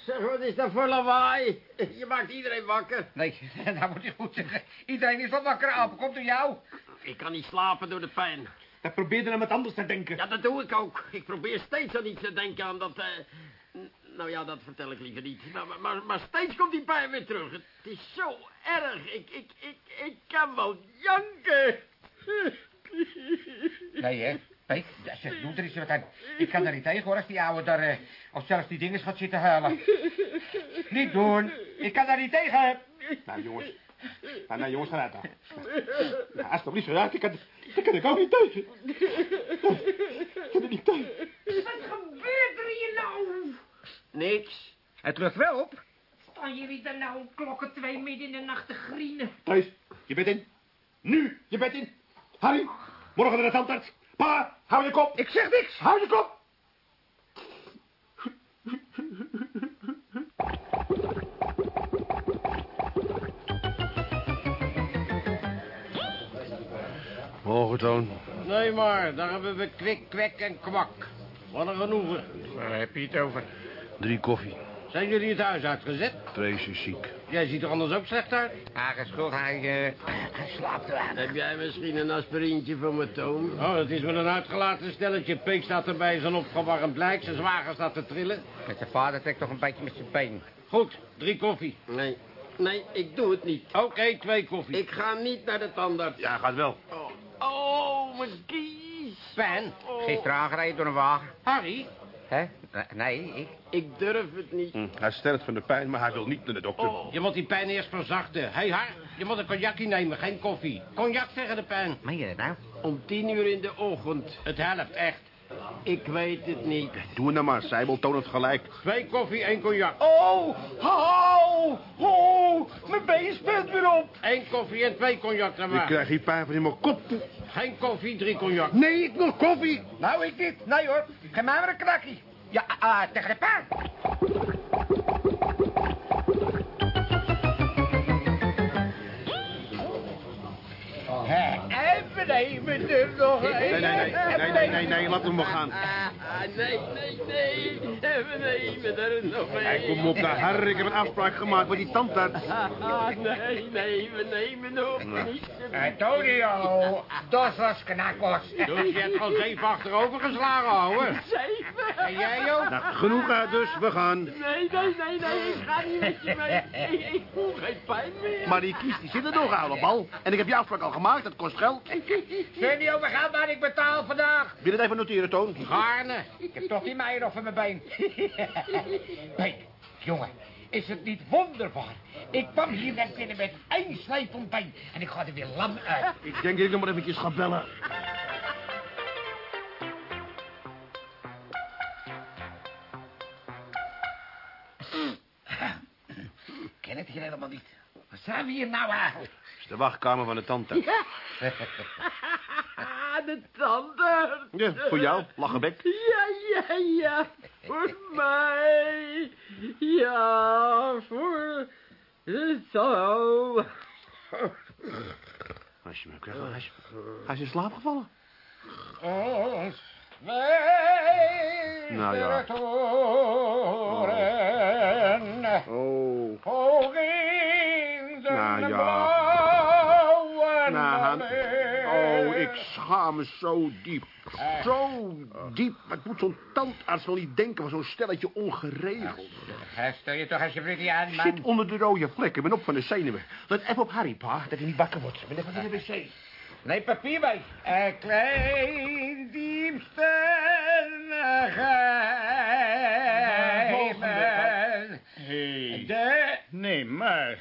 Zeg, wat is dat voor lawaai? Je maakt iedereen wakker. Nee, nou moet je goed zeggen. Iedereen is wel wakker, Aap. Komt door jou. Ik kan niet slapen door de pijn. Dan probeer er aan wat anders te denken. Ja, dat doe ik ook. Ik probeer steeds aan iets te denken aan dat... eh, nou ja, dat vertel ik liever niet. Maar, maar, maar steeds komt die pijn weer terug. Het is zo erg. Ik, ik, ik, ik kan wel janken. Nee, hè? Zeg, doe er eens wat aan. Ik kan er niet tegen, hoor, als die ouwe daar... eh, of zelfs die dinges gaat zitten huilen. niet doen. Ik kan daar niet tegen. Nou, jongens. Nou, nou jongens, ga uit dan. Nou, alsjeblieft, eruit. Ik kan, ik kan ik ook niet tegen. Ik kan er niet tegen. Wat gebeurt er hier nou? Niks. Het lukt wel op. Staan jullie daar nou om klokken twee midden in de nacht te grienen? Thuis, je bent in. Nu, je bent in. Harry, morgen naar de tandarts. Pa, hou je kop. Ik zeg niks. Hou je kop. Morgen, Toon. Nee, maar daar hebben we kwik, kwek en kwak. Wat een genoegen. Waar heb je het over? Drie koffie. Zijn jullie het huis uitgezet? Trace is ziek. Jij ziet er anders ook slecht uit. Hagen schuld, hij, eh, hij slaapt eraan. Heb jij misschien een aspirintje voor me, Toon? Oh, het is met een uitgelaten stelletje. Peek staat erbij, zijn opgewarmd lijk. Zijn zwager staat te trillen. Met zijn vader trekt toch een beetje met zijn been. Goed, drie koffie. Nee, nee, ik doe het niet. Oké, twee koffie. Ik ga niet naar de tandarts. Ja, gaat wel. Oh, oh mijn kies. pijn? Gisteren aangereden door een wagen. Harry? Hè? Nee, ik... Ik durf het niet. Hm, hij sterft van de pijn, maar hij wil niet naar de dokter. Je moet die pijn eerst verzachten. Hé, hey, Har, je moet een cognacje nemen, geen koffie. Cognac tegen de pijn. Meen je dat nou? Om tien uur in de ochtend. Het helpt, echt. Ik weet het niet. Doe het nou maar, Seibel, toon het gelijk. Twee koffie, één cognac. Oh, hou, oh, mijn been speelt weer op. Eén koffie en twee cognac dan Ik maar. krijg hier pijn van in mijn kop. Geen koffie, drie cognac. Nee, ik wil koffie. Nou, ik niet. Nee hoor. Geef mij maar een krakkie. Ja, ah, tegen de pijn. Nemen er nog. Nee, nee, nee, nee, nee, nee, nee, laat hem maar gaan. Ah, nee, nee, nee. We nemen er nog Hey, een. kom op naar Har, ik heb een afspraak gemaakt met die tandarts. Ah, nee, nee, we nemen nog niet. Antonio, dos los knakos. Dus je hebt gewoon zeven achterover geslagen, ouwe. Zeven. En jij ook? Nou, genoeg uit dus, we gaan. Nee, nee, nee, nee, ik ga niet met je mee. Ik, ik voel geen pijn meer. Maar die kies die zit er nog, oude bal. En ik heb je afspraak al gemaakt, dat kost geld. Zul niet overgaan waar ik betaal vandaag? Wil je het even noteren, Toon? Gaarne. Ik heb toch die meier over mijn been. Peek, jongen, is het niet wonderbaar? Ik kwam hier net binnen met één slijpend pijn en ik ga er weer lam uit. Ik denk dat ik nog maar eventjes ga bellen. Ik ken het hier helemaal niet. Wat zijn we hier nou eigenlijk? De wachtkamer van de tandarts. Ah, de tanden. Ja, voor jou, lachenbek. Ja, ja, ja. Voor mij. Ja, voor... Zo. Als je me krijgt, hij is, hij is in slaap gevallen. Ons wij Nou ja. toren, Oh, me zo diep. Zo diep. Wat moet zo'n tandarts wel niet denken van zo'n stelletje ongeregeld? Hè, Stel je toch alsjeblieft niet aan, man. Zit onder de rode vlek. Ik ben op van de zenuwen. Let even op Harry, pa, dat hij niet wakker wordt. Ben even naar de wc. Nee, papier bij. Een klein diepste Hé. De... Nee, maar...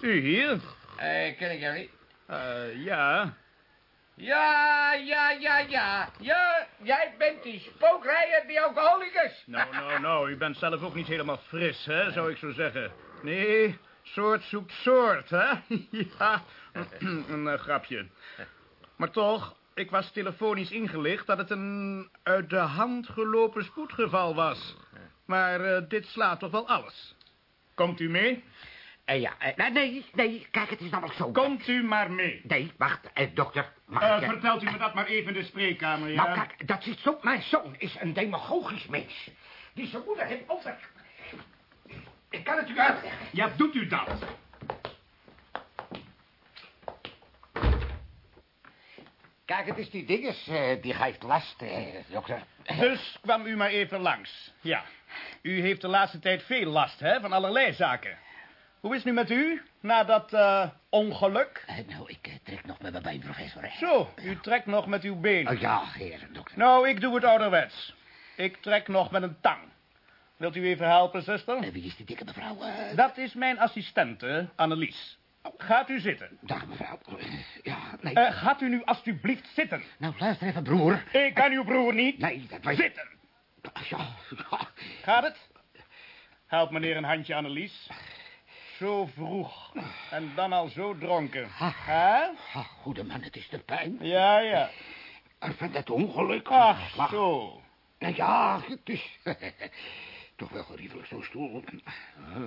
U hier? Eh, ken ik jou niet? Eh, ja. Ja, ja, ja, ja. Ja, jij bent die spookrijder, die alcoholicus. Nou, nou, nou, u bent zelf ook niet helemaal fris, hè, zou ik zo zeggen. Nee, soort zoekt soort, hè? ja, een eh, grapje. Maar toch, ik was telefonisch ingelicht dat het een uit de hand gelopen spoedgeval was. Maar eh, dit slaat toch wel alles. Komt u mee? Eh, ja, eh, nee, nee, nee, kijk, het is namelijk zo. Komt u maar mee. Nee, wacht, eh, dokter. Mag ik, vertelt u me dat maar even in de spreekkamer, ja? Nou, kijk, dat zit zo. Mijn zoon is een demagogisch mens. Die zijn moeder heeft over... Ik kan het u uitleggen. Ja, doet u dat. Kijk, het is die dinges, die geeft last, dokter. Dus kwam u maar even langs. Ja. U heeft de laatste tijd veel last, hè, van allerlei zaken. Hoe is het nu met u, na dat eh, ongeluk? Eh, nou, ik eh, trek nog met mijn been, professor. hè. Zo, u trekt nog met uw been. Oh, ja, heer, dokter. Nou, ik doe het ouderwets. Ik trek nog met een tang. Wilt u even helpen, zuster? Wie is die dikke mevrouw? Dat is mijn assistente, Annelies. Gaat u zitten. Dag, mevrouw. Ja, nee. Gaat u nu alstublieft zitten. nou, luister even, broer. Ik kan uw broer niet. Nee, dat weet Zitten. Ja, ja. Gaat het? Help meneer een handje, Annelies. Zo vroeg. En dan al zo dronken. Hè? Goede man, het is de pijn. Ja, ja. Van dat ongeluk. Ach, zo. Nou ja, het is toch wel geriefelijk zo'n stoel.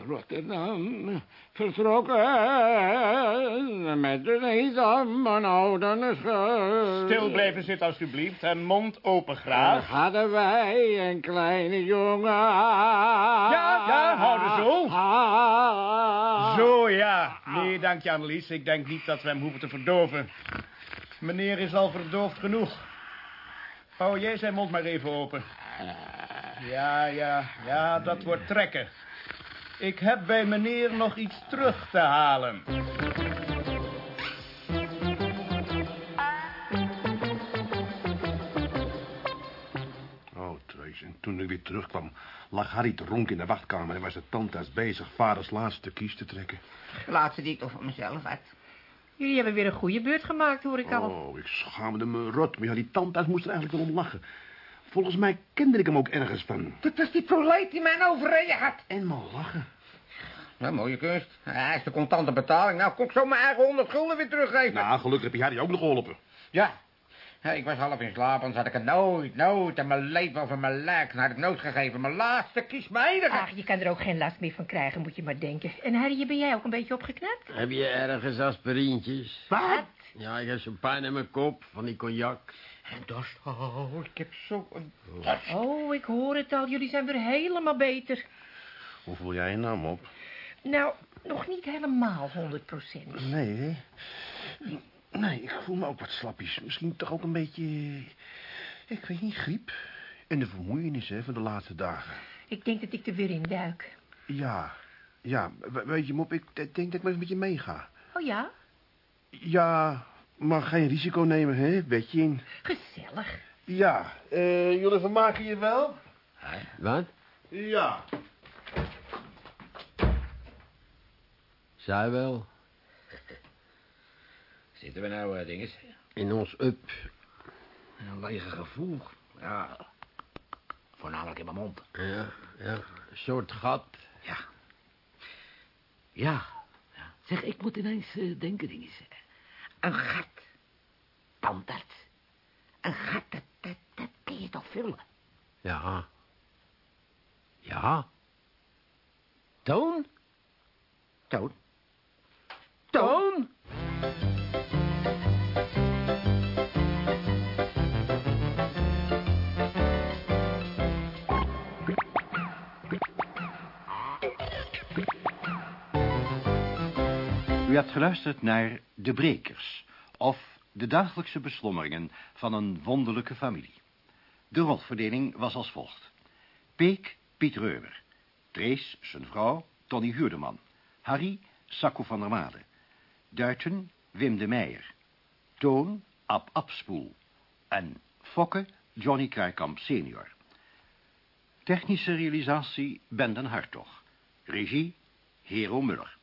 Rotterdam, vertrokken met de Edam, mijn oude schuld. Stil blijven zitten, alstublieft. En mond open, graag. hadden wij een kleine jongen. Ja, ja, houden zo. Ah. Zo, ja. Nee, dank je, Annelies. Ik denk niet dat we hem hoeven te verdoven. Meneer is al verdoofd genoeg. Hou jij zijn mond maar even open. Ja, ja, ja, dat wordt trekken. Ik heb bij meneer nog iets terug te halen. Toen ik weer terugkwam, lag Harry dronken in de wachtkamer... en was de tandarts bezig vaders laatste kies te trekken. Laat ze die toch voor mezelf uit. Jullie hebben weer een goede beurt gemaakt, hoor ik al. Oh, ik schaamde me rot. Maar ja, die tandarts moest er eigenlijk wel om lachen. Volgens mij kende ik hem ook ergens van. Dat was die proleet die mij overreden had. En maar lachen. Nou, mooie kunst. Hij is de contante betaling. Nou, kon ik zo mijn eigen honderd gulden weer teruggeven. Nou, gelukkig heb je Harry ook nog geholpen. Ja. Ja, ik was half in slaap, anders had ik het nooit, nooit en mijn leven over mijn lijk. Dan had ik nooit gegeven. Mijn laatste kies mij Ach, je kan er ook geen last meer van krijgen, moet je maar denken. En Harry, ben jij ook een beetje opgeknapt? Heb je ergens aspirintjes? Wat? Ja, ik heb zo'n pijn in mijn kop van die cognac. En dorst. Oh, ik heb zo een dorst. Oh, ik hoor het al. Jullie zijn weer helemaal beter. Hoe voel jij je nou, Mop? Nou, nog niet helemaal 100 procent. Nee, hè? Nee, ik voel me ook wat slapjes. Misschien toch ook een beetje... Ik weet niet, griep. En de vermoeienis, hè, van de laatste dagen. Ik denk dat ik er weer in duik. Ja, ja. we- Weet je, Mop, ik denk dat ik maar eens met je meega. Oh ja? Ja, maar geen risico nemen, hè? Weet je in. Gezellig. Ja, eh, jullie vermaken je wel? Wat? Ja. Zij wel. Zitten we nou, uh, dinges? In ons up. Een lege gevoel. Ja. Voornamelijk in mijn mond. Ja, ja. Een soort gat. Ja. Ja. ja. Zeg, ik moet ineens eh, denken, dinges. Een gat. Tandarts. Een gat, dat, dat, dat kun je toch vullen? Ja. Ja. Toon? Toon? Toon? U hebt geluisterd naar De Brekers, of de dagelijkse beslommeringen van een wonderlijke familie. De rolverdeling was als volgt. Peek, Piet Reumer. Drees, zijn vrouw, Tony Huurdeman. Harry, Sacco van der Made. Duiten, Wim de Meijer. Toon, Ab Abspoel. En Fokke, Johnny Kruikamp senior. Technische realisatie, Benden Hartog. Regie, Hero Muller.